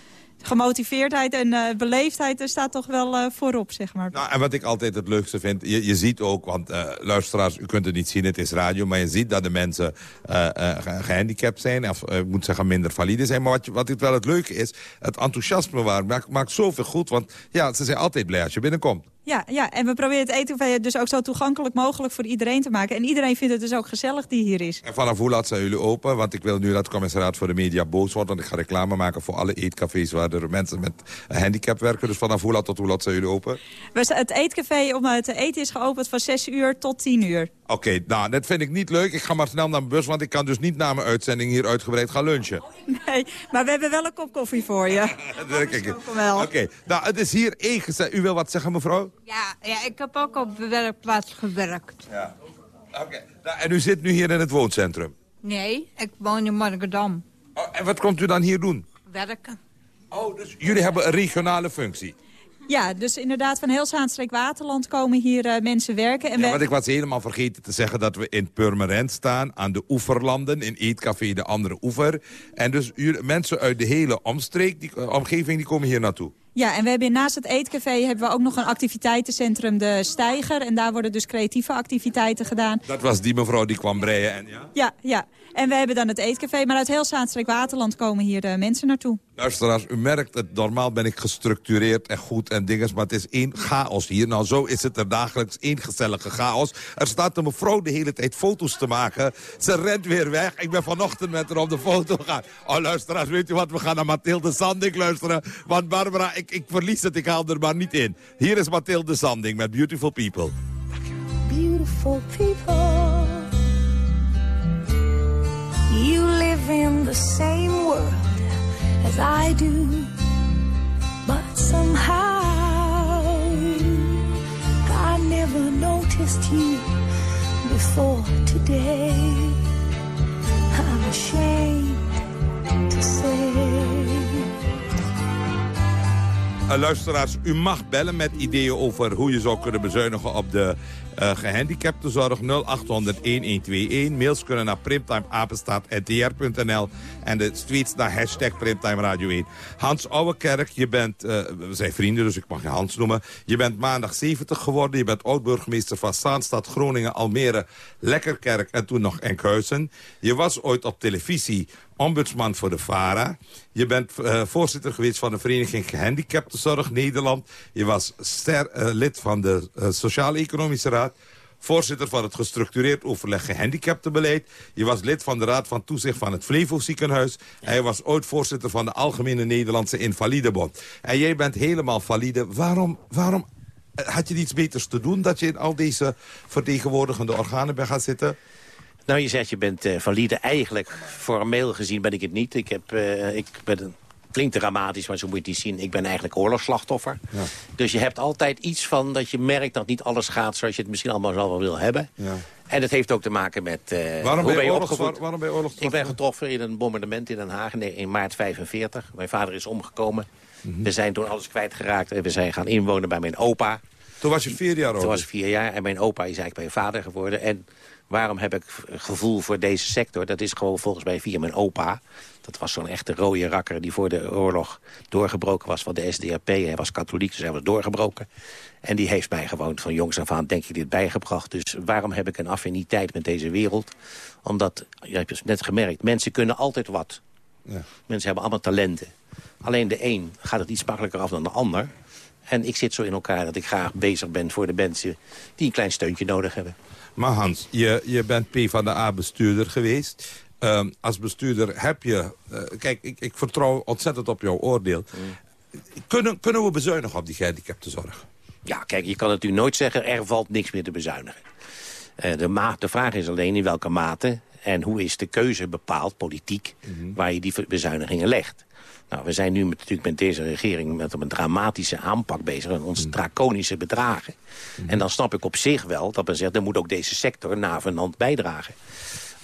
gemotiveerdheid en eh, beleefdheid er staat toch wel eh, voorop, zeg maar. Nou, en wat ik altijd het leukste vind, je, je ziet ook, want eh, luisteraars, u kunt het niet zien, het is radio, maar je ziet dat de mensen eh, eh, ge- gehandicapt zijn, of eh, ik moet zeggen minder valide zijn. Maar wat, wat het wel het leuke is, het enthousiasme waar, maakt, maakt zoveel goed, want ja, ze zijn altijd blij als je binnenkomt. Ja, ja, en we proberen het eten dus ook zo toegankelijk mogelijk voor iedereen te maken. En iedereen vindt het dus ook gezellig die hier is. En vanaf hoe laat zijn jullie open? Want ik wil nu dat de commissariaat voor de media boos wordt, want ik ga reclame maken voor alle eetcafés waar er mensen met een handicap werken. Dus vanaf hoe laat tot hoe laat zijn jullie open? Het eetcafé om eh, te eten is geopend van 6 uur tot 10 uur. Oké, nou, dat vind ik niet leuk. Ik ga maar snel naar mijn bus, want ik kan dus niet na mijn uitzending hier uitgebreid gaan lunchen. Nee, maar we hebben wel een kop koffie voor je. Dat denk ik. wel. Oké, nou, het is hier één gezet. U wil wat zeggen, mevrouw? Ja, ja, ik heb ook op de werkplaats gewerkt. Ja. Oké. Nou, en u zit nu hier in het wooncentrum. Nee, ik woon in Markendam. Oh, en wat komt u dan hier doen? Werken. Oh, dus jullie hebben een regionale functie. Ja, dus inderdaad van heel Zaanstreek Waterland komen hier eh, mensen werken. En Ja, want ik was helemaal vergeten te zeggen dat we in Purmerend staan... aan de oeverlanden, in Eetcafé de andere oever. En dus mensen uit de hele omstreek, die eh, omgeving, die komen hier naartoe. Ja, en we hebben naast het eetcafé hebben we ook nog een activiteitencentrum De Steiger. En daar worden dus creatieve activiteiten gedaan. Dat was die mevrouw die kwam breien en ja... Ja, ja. En we hebben dan het eetcafé. Maar uit heel Zaanstreek Waterland komen hier de mensen naartoe. Luisteraars, u merkt het, normaal ben ik gestructureerd en goed en dinges, maar het is één chaos hier. Nou, zo is het er dagelijks, één gezellige chaos. Er staat een mevrouw de hele tijd foto's te maken. Ze rent weer weg. Ik ben vanochtend met haar op de foto gegaan. Oh, luisteraars, weet u wat? We gaan naar Mathilde Sanding luisteren. Want Barbara, ik, ik verlies het, ik haal er maar niet in. Hier is Mathilde Sanding met Beautiful People. beautiful people. Live in the same world as I do, but somehow I never noticed you before today. I'm ashamed to say. Uh, luisteraars, u mag bellen met ideeën over hoe je zou kunnen bezuinigen op de uh, gehandicaptenzorg 0800-1121. Mails kunnen naar primtimeapenstaat.ntr.nl en de tweets naar hashtag Primtime Radio 1. Hans Ouwekerk, je bent, uh, we zijn vrienden dus ik mag je Hans noemen. Je bent maandag 70 geworden, je bent oud-burgemeester van Zaanstad, Groningen, Almere, Lekkerkerk en toen nog Enkhuizen. Je was ooit op televisie ombudsman voor de VARA. Je bent uh, voorzitter geweest van de Vereniging Gehandicaptenzorg Nederland. Je was ster, uh, lid van de uh, Sociaal-Economische Raad. Voorzitter van het gestructureerd overleg gehandicaptenbeleid. Je was lid van de Raad van Toezicht van het Flevo ziekenhuis. En je was ooit voorzitter van de Algemene Nederlandse Invalidebond. En jij bent helemaal valide. Waarom, waarom had je iets beters te doen... dat je in al deze vertegenwoordigende organen bent gaan zitten? Nou, je zegt je bent uh, valide. Eigenlijk, formeel gezien ben ik het niet. Ik, heb, uh, ik ben een, klinkt dramatisch, maar zo moet je het niet zien. Ik ben eigenlijk oorlogsslachtoffer. Ja. Dus je hebt altijd iets van dat je merkt dat niet alles gaat... zoals je het misschien allemaal wel wil hebben. Ja. En dat heeft ook te maken met... Uh, waarom, hoe ben je opgevoed? Oorlogs, waarom ben je oorlogsslachtoffer? Ik ben getroffen in een bombardement in Den Haag in, in maart 45. Mijn vader is omgekomen. Mm -hmm. We zijn toen alles kwijtgeraakt en we zijn gaan inwonen bij mijn opa. Toen was je vier jaar oud? Toen was ik vier jaar en mijn opa is eigenlijk mijn vader geworden. En waarom heb ik gevoel voor deze sector? Dat is gewoon volgens mij via mijn opa. Dat was zo'n echte rode rakker die voor de oorlog doorgebroken was van de SDAP. Hij was katholiek, dus hij was doorgebroken. En die heeft mij gewoon van jongs af aan, denk ik, dit bijgebracht. Dus waarom heb ik een affiniteit met deze wereld? Omdat, je hebt het net gemerkt, mensen kunnen altijd wat. Ja. Mensen hebben allemaal talenten. Alleen de een gaat het iets makkelijker af dan de ander. En ik zit zo in elkaar dat ik graag bezig ben voor de mensen die een klein steuntje nodig hebben. Maar Hans, je, je bent PvdA-bestuurder geweest. Um, als bestuurder heb je... Uh, kijk, ik, ik vertrouw ontzettend op jouw oordeel. Mm. Kunnen, kunnen we bezuinigen op die gehandicaptenzorg? Ja, kijk, je kan natuurlijk nooit zeggen... er valt niks meer te bezuinigen. Uh, de, de vraag is alleen in welke mate... En hoe is de keuze bepaald, politiek, waar je die bezuinigingen legt. Nou, we zijn nu met, natuurlijk met deze regering met een dramatische aanpak bezig. En ons draconische bedragen. En dan snap ik op zich wel dat men zegt... dan moet ook deze sector navenant bijdragen.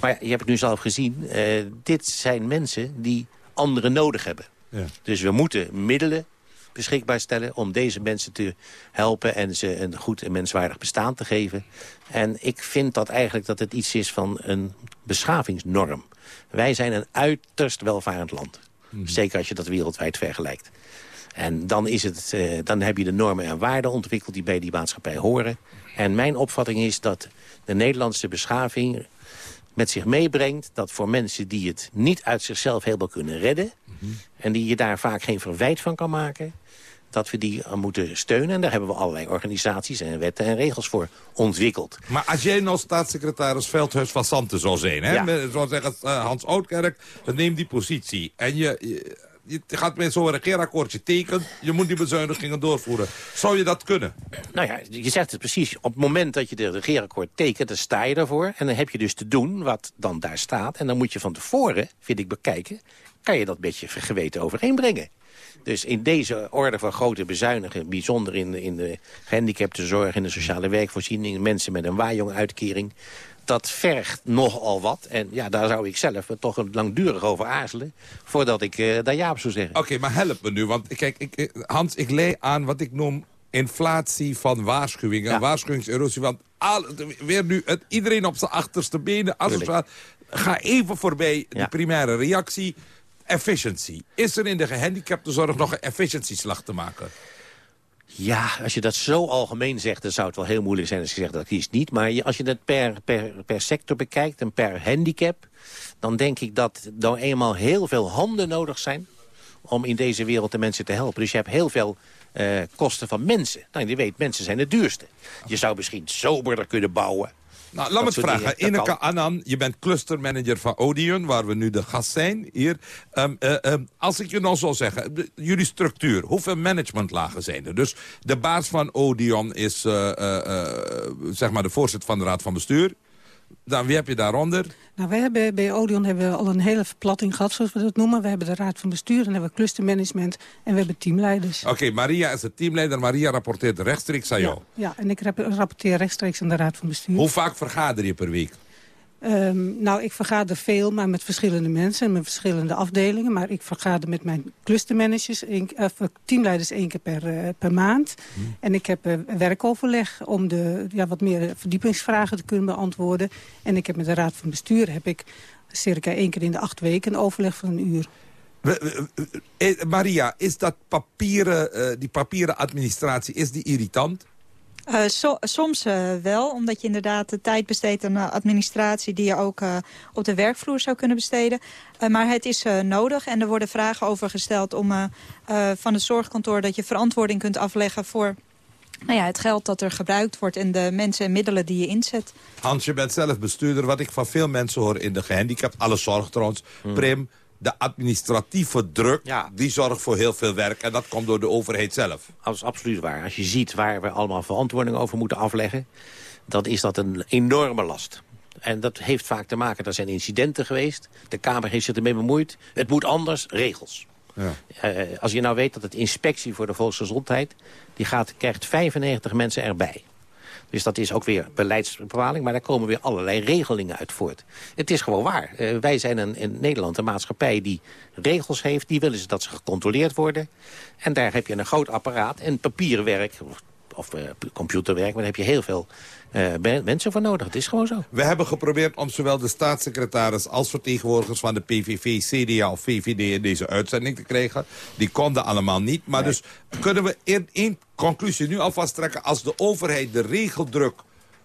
Maar je hebt het nu zelf gezien. eh, dit zijn mensen die anderen nodig hebben. Ja. Dus we moeten middelen beschikbaar stellen om deze mensen te helpen... en ze een goed en menswaardig bestaan te geven. En ik vind dat eigenlijk dat het iets is van een beschavingsnorm. Wij zijn een uiterst welvarend land. Zeker als je dat wereldwijd vergelijkt. En dan, is het, eh, dan heb je de normen en waarden ontwikkeld die bij die maatschappij horen. En mijn opvatting is dat de Nederlandse beschaving met zich meebrengt... dat voor mensen die het niet uit zichzelf helemaal kunnen redden... en die je daar vaak geen verwijt van kan maken... dat we die eh, moeten steunen. En daar hebben we allerlei organisaties en wetten en regels voor ontwikkeld. Maar als jij nou staatssecretaris Veldhuis van Santen zou zijn... Hè? Ja. Zoals zeggen eh, Hans Oudkerk, dan neem die positie. En je, je, je gaat met zo'n regeerakkoordje tekenen... je moet die bezuinigingen doorvoeren. Zou je dat kunnen? Nou ja, je zegt het precies. Op het moment dat je de regeerakkoord tekent, dan sta je daarvoor. En dan heb je dus te doen wat dan daar staat. En dan moet je van tevoren, vind ik, bekijken... kan je dat met je geweten overeenbrengen. Dus in deze orde van grote bezuinigen, bijzonder in de, in de gehandicaptenzorg... in de sociale werkvoorziening, mensen met een waaijong-uitkering... dat vergt nogal wat. En ja, daar zou ik zelf toch een langdurig over aarzelen... voordat ik eh, daar ja op zou zeggen. Oké, maar help me nu. Want kijk, ik, ik- Hans, ik leid aan wat ik noem inflatie van waarschuwingen. Waarschuwingserosie. Want al, weer nu het, iedereen op zijn achterste benen. Asociaal. Ga even voorbij de primaire reactie. Efficiency. Is er in de gehandicaptenzorg nog een efficiency-slag te maken? Ja, als je dat zo algemeen zegt, dan zou het wel heel moeilijk zijn als je zegt dat kiest niet. Maar als je dat per, per, per sector bekijkt en per handicap, dan denk ik dat er eenmaal heel veel handen nodig zijn om in deze wereld de mensen te helpen. Dus je hebt heel veel eh, kosten van mensen. Nou, je weet, mensen zijn het duurste. Je zou misschien soberder kunnen bouwen. Nou, laat me het vragen. Ineke. Anan, je bent clustermanager van Odeon, waar we nu de gast zijn hier. Ehm, eh, ehm, als ik je nou zou zeggen, de- jullie structuur, hoeveel managementlagen zijn er? Dus de baas van Odeon is eh, eh, zeg maar de voorzitter van de raad van bestuur. Dan, wie heb je daaronder? Nou, wij hebben bij Odeon hebben we al een hele verplatting gehad, zoals we dat noemen. We hebben de raad van bestuur, dan hebben we clustermanagement en we hebben teamleiders. Oké, Maria is de teamleider. Maria rapporteert rechtstreeks aan jou. Ja, en ik rap- rapporteer rechtstreeks aan de raad van bestuur. Hoe vaak vergader je per week? Ehm, nou, ik vergader veel, maar met verschillende mensen en met verschillende afdelingen. Maar ik vergader met mijn clustermanagers, of eh, teamleiders één keer per, eh, per maand. En ik heb eh, werkoverleg om de ja, wat meer verdiepingsvragen te kunnen beantwoorden. En ik heb met de raad van bestuur heb ik circa één keer in de acht weken een overleg van een uur. Maria, is dat papieren, die papieren administratie, is die irritant? Eh, so- soms eh, wel, omdat je inderdaad de tijd besteedt aan eh, administratie... die je ook eh, op de werkvloer zou kunnen besteden. Eh, maar het is eh, nodig en er worden vragen over gesteld... om eh, eh, van het zorgkantoor dat je verantwoording kunt afleggen... voor nou ja, het geld dat er gebruikt wordt en de mensen en middelen die je inzet. Hans, je bent zelf bestuurder. Wat ik van veel mensen hoor in de gehandicapt, alle zorg trouwens. Prim, de administratieve druk, die zorgt voor heel veel werk. En dat komt door de overheid zelf. Dat is absoluut waar. Als je ziet waar we allemaal verantwoording over moeten afleggen... dan is dat een enorme last. En dat heeft vaak te maken, er zijn incidenten geweest. De Kamer heeft zich ermee bemoeid. Het moet anders, regels. Ja. Eh, als je nou weet dat het inspectie voor de volksgezondheid... die gaat, krijgt 95 mensen erbij. Dus dat is ook weer beleidsbepaling, maar daar komen weer allerlei regelingen uit voort. Het is gewoon waar. Eh, wij zijn een, in Nederland een maatschappij die regels heeft. Die willen ze dat ze gecontroleerd worden. En daar heb je een groot apparaat en papieren werk of, eh, computerwerk. Maar daar heb je heel veel ben- mensen voor nodig. Het is gewoon zo. We hebben geprobeerd om zowel de staatssecretaris als vertegenwoordigers van de PVV, CDA of VVD in deze uitzending te krijgen. Die konden allemaal niet. Maar dus kunnen we in één conclusie nu alvast trekken. Als de overheid de regeldruk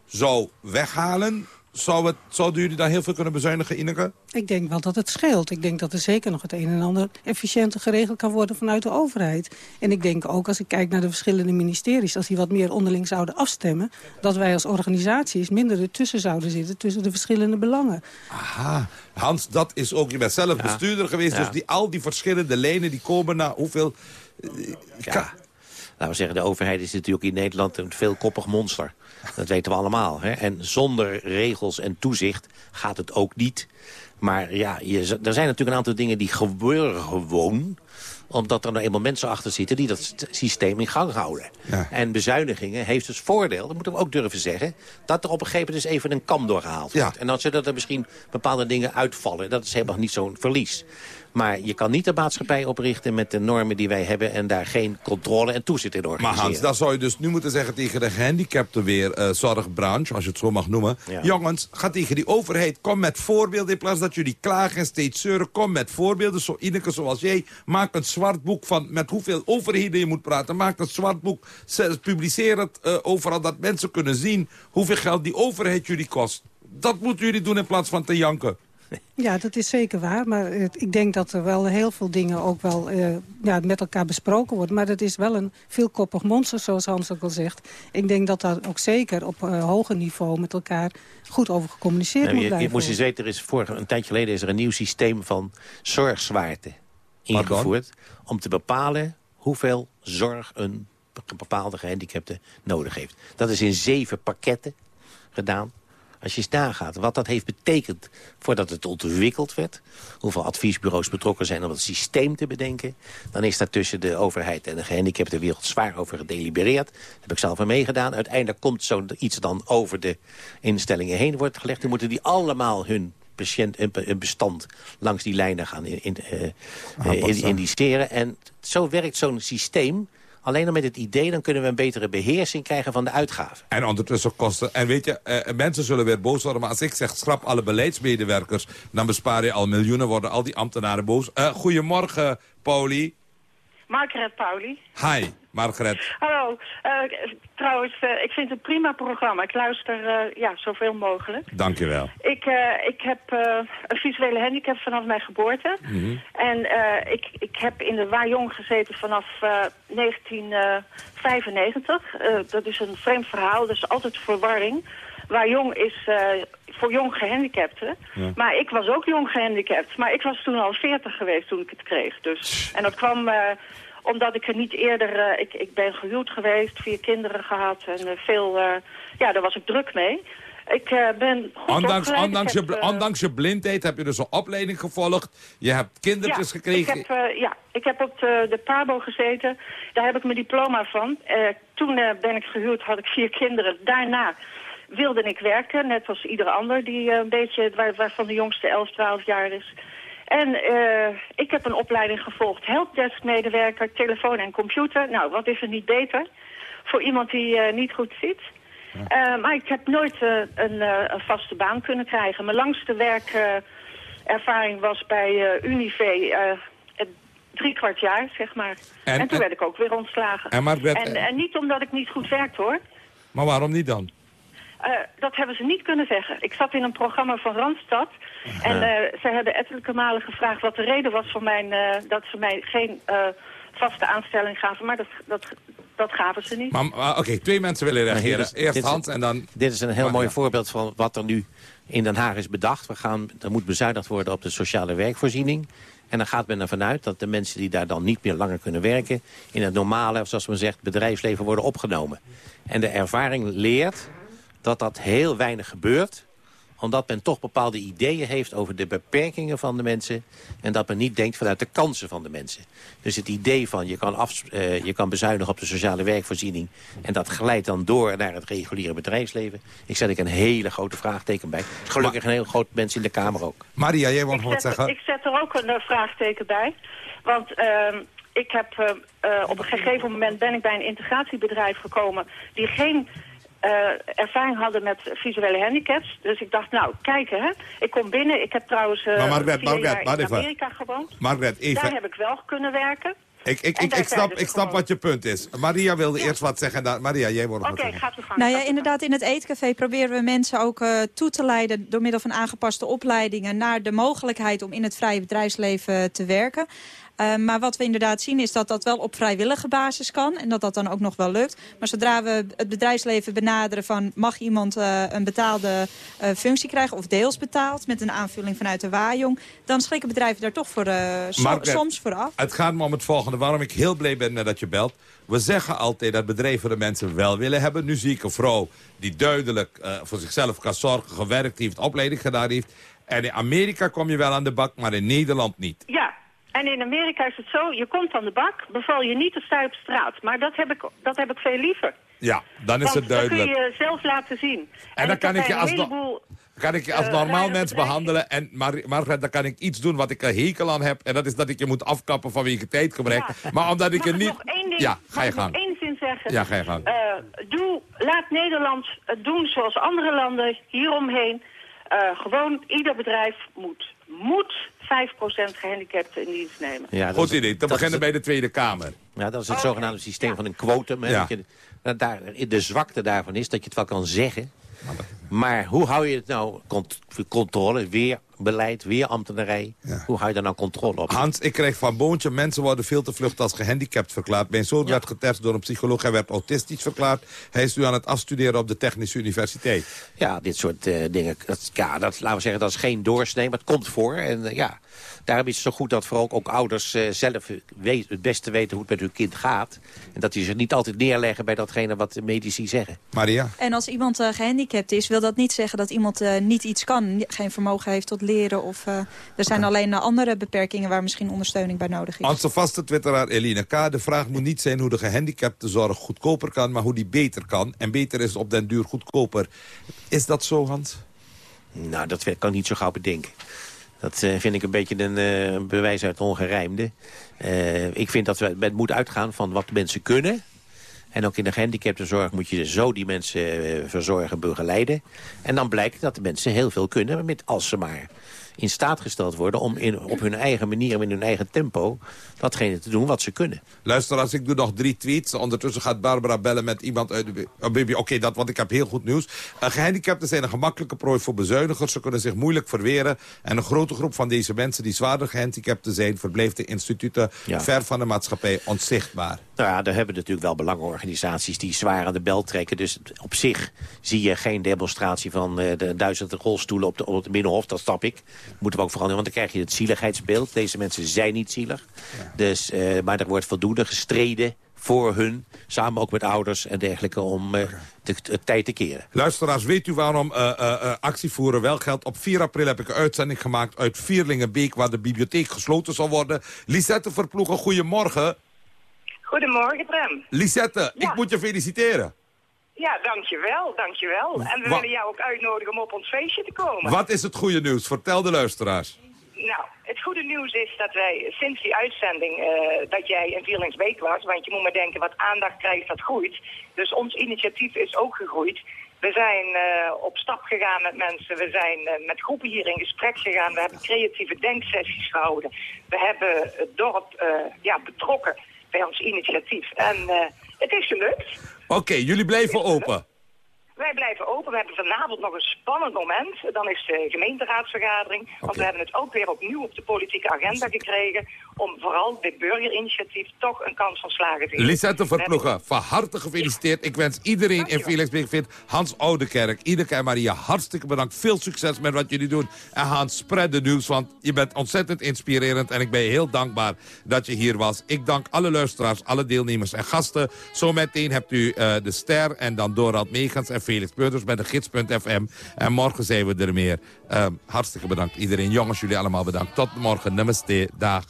zou weghalen, zou het, zouden jullie dan heel veel kunnen bezuinigen, Ineke? Ik denk wel dat het scheelt. Ik denk dat er zeker nog het een en ander efficiënter geregeld kan worden vanuit de overheid. En ik denk ook, als ik kijk naar de verschillende ministeries... als die wat meer onderling zouden afstemmen... dat wij als organisaties minder ertussen zouden zitten... tussen de verschillende belangen. Aha. Hans, dat is ook, je bent zelf bestuurder geweest. Ja. Dus die, al die verschillende lijnen die komen naar hoeveel... eh, ka- laten we zeggen, de overheid is natuurlijk in Nederland een veelkoppig monster. Dat weten we allemaal. Hè? En zonder regels en toezicht gaat het ook niet. Maar ja, je, er zijn natuurlijk een aantal dingen die gebeuren gewoon omdat er nou eenmaal mensen achter zitten die dat systeem in gang houden. Ja. En bezuinigingen heeft dus voordeel, dat moeten we ook durven zeggen... dat er op een gegeven moment dus even een kam doorgehaald wordt. En dan zullen er misschien bepaalde dingen uitvallen. Dat is helemaal niet zo'n verlies. Maar je kan niet de maatschappij oprichten met de normen die wij hebben... en daar geen controle en toezicht in Maar organiseren. Hans, dan zou je dus nu moeten zeggen tegen de gehandicapten weer eh, zorgbranche, als je het zo mag noemen. Ja. Jongens, ga tegen die overheid, kom met voorbeelden. In plaats dat jullie klagen en steeds zeuren, kom met voorbeelden. Zo, Ineke, zoals jij, maak een zwart boek van met hoeveel overheden je moet praten. Maak een zwart boek, publiceer het eh, overal, dat mensen kunnen zien hoeveel geld die overheid jullie kost. Dat moeten jullie doen in plaats van te janken. Ja, dat is zeker waar. Maar ik denk dat er wel heel veel dingen ook wel eh, ja, met elkaar besproken worden. Maar het is wel een veelkoppig monster, zoals Hans ook al zegt. Ik denk dat daar ook zeker op eh, hoger niveau met elkaar goed over gecommuniceerd Nou, moet je, je blijven moest eens weten, er is vorige, een tijdje geleden is er een nieuw systeem van zorgzwaarte ingevoerd. Om te bepalen hoeveel zorg een bepaalde gehandicapte nodig heeft. Dat is in zeven pakketten gedaan. Als je eens nagaat wat dat heeft betekend voordat het ontwikkeld werd... hoeveel adviesbureaus betrokken zijn om het systeem te bedenken... dan is daar tussen de overheid en de gehandicapte wereld zwaar over gedelibereerd. Daar heb ik zelf aan meegedaan. Uiteindelijk komt zoiets dan over de instellingen heen wordt gelegd. Dan moeten die allemaal hun patiënt, een bestand langs die lijnen gaan in, in, eh, eh, Aanpassen. indiceren. En zo werkt zo'n systeem... Alleen al met het idee, dan kunnen we een betere beheersing krijgen van de uitgaven. En ondertussen kosten. En weet je, eh, mensen zullen weer boos worden. Maar als ik zeg, schrap alle beleidsmedewerkers... dan bespaar je al miljoenen, worden al die ambtenaren boos. Eh, goedemorgen, Pauli. Margaret Pauli. Hi, Margaret. Hallo. Eh, trouwens, eh, ik vind het een prima programma. Ik luister eh, ja, zoveel mogelijk. Dankjewel. Ik, eh, ik heb eh, een visuele handicap vanaf mijn geboorte. Mhm. En ik, ik heb in de Wajong gezeten vanaf eh, 1995. Eh, dat is een vreemd verhaal, dus altijd verwarring. Wajong is eh, voor jong gehandicapten. Ja. Maar ik was ook jong gehandicapt. Maar ik was toen al 40 geweest toen ik het kreeg. Dus. En dat kwam eh, omdat ik er niet eerder... eh, ik, ik ben gehuwd geweest, vier kinderen gehad en veel... ja, daar was ik druk mee. Ik ben goed Ondanks, ondanks, je, heb, ondanks je blindheid heb je dus een opleiding gevolgd. Je hebt kindertjes gekregen. Ik heb, ja, ik heb op de, de PABO gezeten. Daar heb ik mijn diploma van. Toen ben ik gehuwd, had ik vier kinderen. Daarna wilde ik werken, net als ieder ander die eh, een beetje, waar, waarvan de jongste 11, 12 jaar is. En eh, ik heb een opleiding gevolgd, helpdesk-medewerker, telefoon en computer. Nou, wat is er niet beter voor iemand die eh, niet goed ziet? Maar ik heb nooit een, een vaste baan kunnen krijgen. Mijn langste werkervaring was bij Unive drie kwart jaar, zeg maar. En- En, toen en- werd ik ook weer ontslagen. En en niet omdat ik niet goed werkte, hoor. Maar waarom niet dan? Eh, dat hebben ze niet kunnen zeggen. Ik zat in een programma van Randstad. En eh, ze hebben ettelijke malen gevraagd wat de reden was voor mijn, eh, dat ze mij geen eh, vaste aanstelling gaven. Maar dat, dat, dat gaven ze niet. Oké, twee mensen willen reageren. is- Eerst dit is- Hans en dan... Dit is een heel Maar mooi ja. voorbeeld van wat er nu in Den Haag is bedacht. We gaan, er moet bezuinigd worden op de sociale werkvoorziening. En dan gaat men ervan uit dat de mensen die daar dan niet meer langer kunnen werken... in het normale, zoals men zegt, bedrijfsleven worden opgenomen. En de ervaring leert dat dat heel weinig gebeurt omdat men toch bepaalde ideeën heeft over de beperkingen van de mensen... en dat men niet denkt vanuit de kansen van de mensen. Dus het idee van je kan, af, eh, je kan bezuinigen op de sociale werkvoorziening... en dat glijdt dan door naar het reguliere bedrijfsleven... ik zet ik een hele grote vraagteken bij. Gelukkig een heel groot mensen in de Kamer ook. Maria, jij wou nog ik wat zeggen? ik zet er ook een eh, vraagteken bij. Want ehm, ik heb eh, op een gegeven moment ben ik bij een integratiebedrijf gekomen... die geen ervaring hadden met visuele handicaps. Dus ik dacht, nou, kijken, hè. Ik kom binnen. Ik heb trouwens eh Maar Margaret, vier Margaret, jaar wacht in even. Amerika gewoond. Margaret, even. Daar heb ik wel kunnen werken. Ik, ik, ik, ik snap, ik snap wat je punt is. Maria wilde eerst wat zeggen. dan- Maria, jij nog Oké, wat zeggen. gaat u gang. Nou ja, inderdaad, in het eetcafé proberen we mensen ook eh, toe te leiden... door middel van aangepaste opleidingen... naar de mogelijkheid om in het vrije bedrijfsleven te werken. Uh, maar wat we inderdaad zien is dat dat wel op vrijwillige basis kan. En dat dat dan ook nog wel lukt. Maar zodra we het bedrijfsleven benaderen van... mag iemand uh, een betaalde uh, functie krijgen of deels betaald... met een aanvulling vanuit de waaijong... dan schrikken bedrijven daar toch voor, so Margaret, soms voor af. Het gaat me om het volgende. Waarom ik heel blij ben dat je belt. We zeggen altijd dat bedrijven de mensen wel willen hebben. Nu zie ik een vrouw die duidelijk voor zichzelf kan zorgen... gewerkt heeft, opleiding gedaan heeft... En in Amerika kom je wel aan de bak, maar in Nederland niet. Ja, en in Amerika is het zo, je komt aan de bak, beval je niet te sta op straat. Maar dat heb ik, dat heb ik veel liever. Ja, dan is Want het duidelijk. dan kun je zelf laten zien. En, en dan kan ik, je als, heleboel, kan ik je als uh, normaal mens behandelen. En Mar Margaret, dan kan ik iets doen wat ik een hekel aan heb. En dat is dat ik je moet afkappen vanwege tijdgebrek. Ja. Maar omdat ik er niet... nog één ding, ja, ga je gang. nog één zin zeggen? Ja, ga je gang. Uh, doe, laat Nederland het doen zoals andere landen hieromheen. Uh, gewoon, ieder bedrijf moet, moet 5% gehandicapten in dienst nemen. Ja, Goed idee, te beginnen bij de Tweede Kamer. Ja, dat is het zogenaamde systeem van een quotum. Hè, Ja. dat je, dat daar, de zwakte daarvan is dat je het wel kan zeggen. Maar hoe hou je het nou, cont controle, weer beleid, weer ambtenarij. Hoe hou je daar nou controle op? Hans, ik kreeg van Boontje, mensen worden veel te vlucht als gehandicapt verklaard. Mijn zoon werd getest door een psycholoog, hij werd autistisch verklaard. Hij is nu aan het afstuderen op de Technische Universiteit. Ja, dit soort eh, dingen, dat, ja, dat, laten we zeggen, dat is geen doorsnee, maar het komt voor. En eh, ja, daarom is het zo goed dat vooral ook ouders eh, zelf weet, het beste weten hoe het met hun kind gaat. En dat die zich niet altijd neerleggen bij datgene wat de medici zeggen. Maria? En als iemand uh, gehandicapt is, wil dat niet zeggen dat iemand uh, niet iets kan. Geen vermogen heeft tot leren. Of, uh, er zijn alleen andere beperkingen waar misschien ondersteuning bij nodig is. Onze vaste twitteraar Eline K. De vraag moet niet zijn hoe de gehandicaptenzorg goedkoper kan... maar hoe die beter kan. En beter is op den duur goedkoper. Is dat zo, Hans? Nou, dat kan ik niet zo gauw bedenken. Dat uh, vind ik een beetje een uh, bewijs uit ongerijmde. Uh, ik vind dat we het moet uitgaan van wat mensen kunnen... En ook in de gehandicaptenzorg moet je zo die mensen verzorgen, begeleiden. En dan blijkt dat de mensen heel veel kunnen, met, als ze maar in staat gesteld worden... om in, op hun eigen manier en in hun eigen tempo datgene te doen wat ze kunnen. Luister, als ik doe nog drie tweets. Ondertussen gaat Barbara bellen met iemand uit de... Oh, baby, oké, okay, dat, want ik heb heel goed nieuws. Uh, gehandicapten zijn een gemakkelijke prooi voor bezuinigers. Ze kunnen zich moeilijk verweren. En een grote groep van deze mensen die zwaarder gehandicapten zijn... verblijft de instituten ja. ver van de maatschappij onzichtbaar. Nou ja, daar hebben natuurlijk wel belangenorganisaties die zwaar aan de bel trekken. Dus op zich zie je geen demonstratie van uh, de duizenden rolstoelen op, de, op het Binnenhof. Dat stap ik. Moeten we ook veranderen, want dan krijg je het zieligheidsbeeld. Deze mensen zijn niet zielig. Ja. Dus, uh, maar er wordt voldoende gestreden voor hun, samen ook met ouders en dergelijke, om uh, de, de, tijd te keren. Luisteraars, weet u waarom uh, uh, actievoeren wel geldt? Op 4 april heb ik een uitzending gemaakt uit Vierlingenbeek... waar de bibliotheek gesloten zal worden. Lisette Verploegen, goedemorgen. Goedemorgen, Prem. Lisette, ja. ik moet je feliciteren. Ja, dankjewel, dankjewel. En we Wa willen jou ook uitnodigen om op ons feestje te komen. Wat is het goede nieuws? Vertel de luisteraars. Nou, het goede nieuws is dat wij sinds die uitzending, uh, dat jij in Vierlingsbeek was, want je moet maar denken, wat aandacht krijgt, dat groeit. Dus ons initiatief is ook gegroeid. We zijn uh, op stap gegaan met mensen, we zijn uh, met groepen hier in gesprek gegaan, we hebben creatieve denksessies gehouden. We hebben het dorp ja, betrokken bij ons initiatief en het is gelukt. Oké, jullie blijven open. Wij blijven open. We hebben vanavond nog een spannend moment. Dan is de gemeenteraadsvergadering. Okay. Want we hebben het ook weer opnieuw op de politieke agenda gekregen... om vooral dit burgerinitiatief toch een kans van slagen te geven. Lisette Verploegen, van harte gefeliciteerd. Ik wens iedereen in Felix Fit, Hans Oudekerk, Ideke en Maria, hartstikke bedankt. Veel succes met wat jullie doen. En Hans, spread de nieuws, want je bent ontzettend inspirerend... en ik ben je heel dankbaar dat je hier was. Ik dank alle luisteraars, alle deelnemers en gasten. Zometeen hebt u uh, de Ster en dan Dorald Megens en Felix Peuters bij de gids.fm. En morgen zijn we er meer. Uh, hartstikke bedankt iedereen. Jongens, jullie allemaal bedankt. Tot morgen. Namaste. Dag.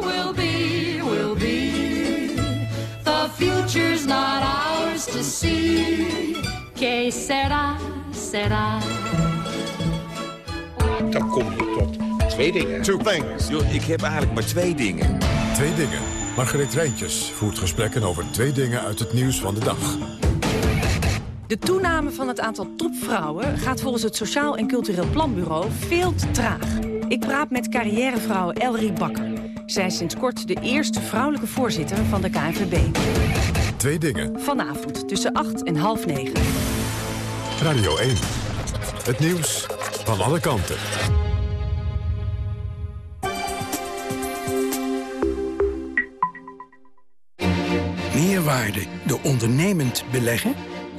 Will be, will be. The future's not ours to see. Que sera, sera. Dan kom je tot twee dingen. Two things. Yo, ik heb eigenlijk maar twee dingen. Twee dingen. Margreet Rijntjes voert gesprekken over twee dingen uit het nieuws van de dag. De toename van het aantal topvrouwen gaat volgens het Sociaal en Cultureel Planbureau veel te traag. Ik praat met carrièrevrouw Elrie Bakker. Zij is sinds kort de eerste vrouwelijke voorzitter van de KNVB. Twee dingen. Vanavond tussen acht en half 9. Radio 1. Het nieuws van alle kanten. Meerwaarde door ondernemend beleggen?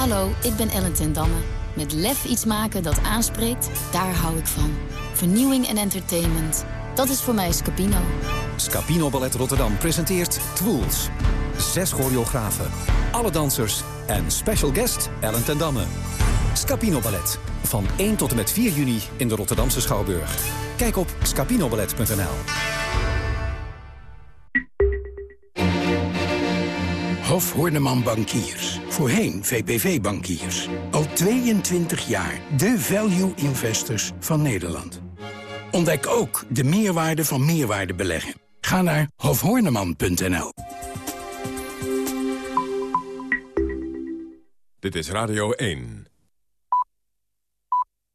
Hallo, ik ben Ellen ten Damme. Met lef iets maken dat aanspreekt, daar hou ik van. Vernieuwing en entertainment, dat is voor mij Scapino. Scapino Ballet Rotterdam presenteert Twools. Zes choreografen, alle dansers en special guest Ellen ten Damme. Scapino Ballet, van 1 tot en met 4 juni in de Rotterdamse Schouwburg. Kijk op scapinoballet.nl. Hof Horneman Bankiers. Voorheen VPV Bankiers. Al 22 jaar de value investors van Nederland. Ontdek ook de meerwaarde van meerwaarde beleggen. Ga naar hofhorneman.nl. Dit is Radio 1.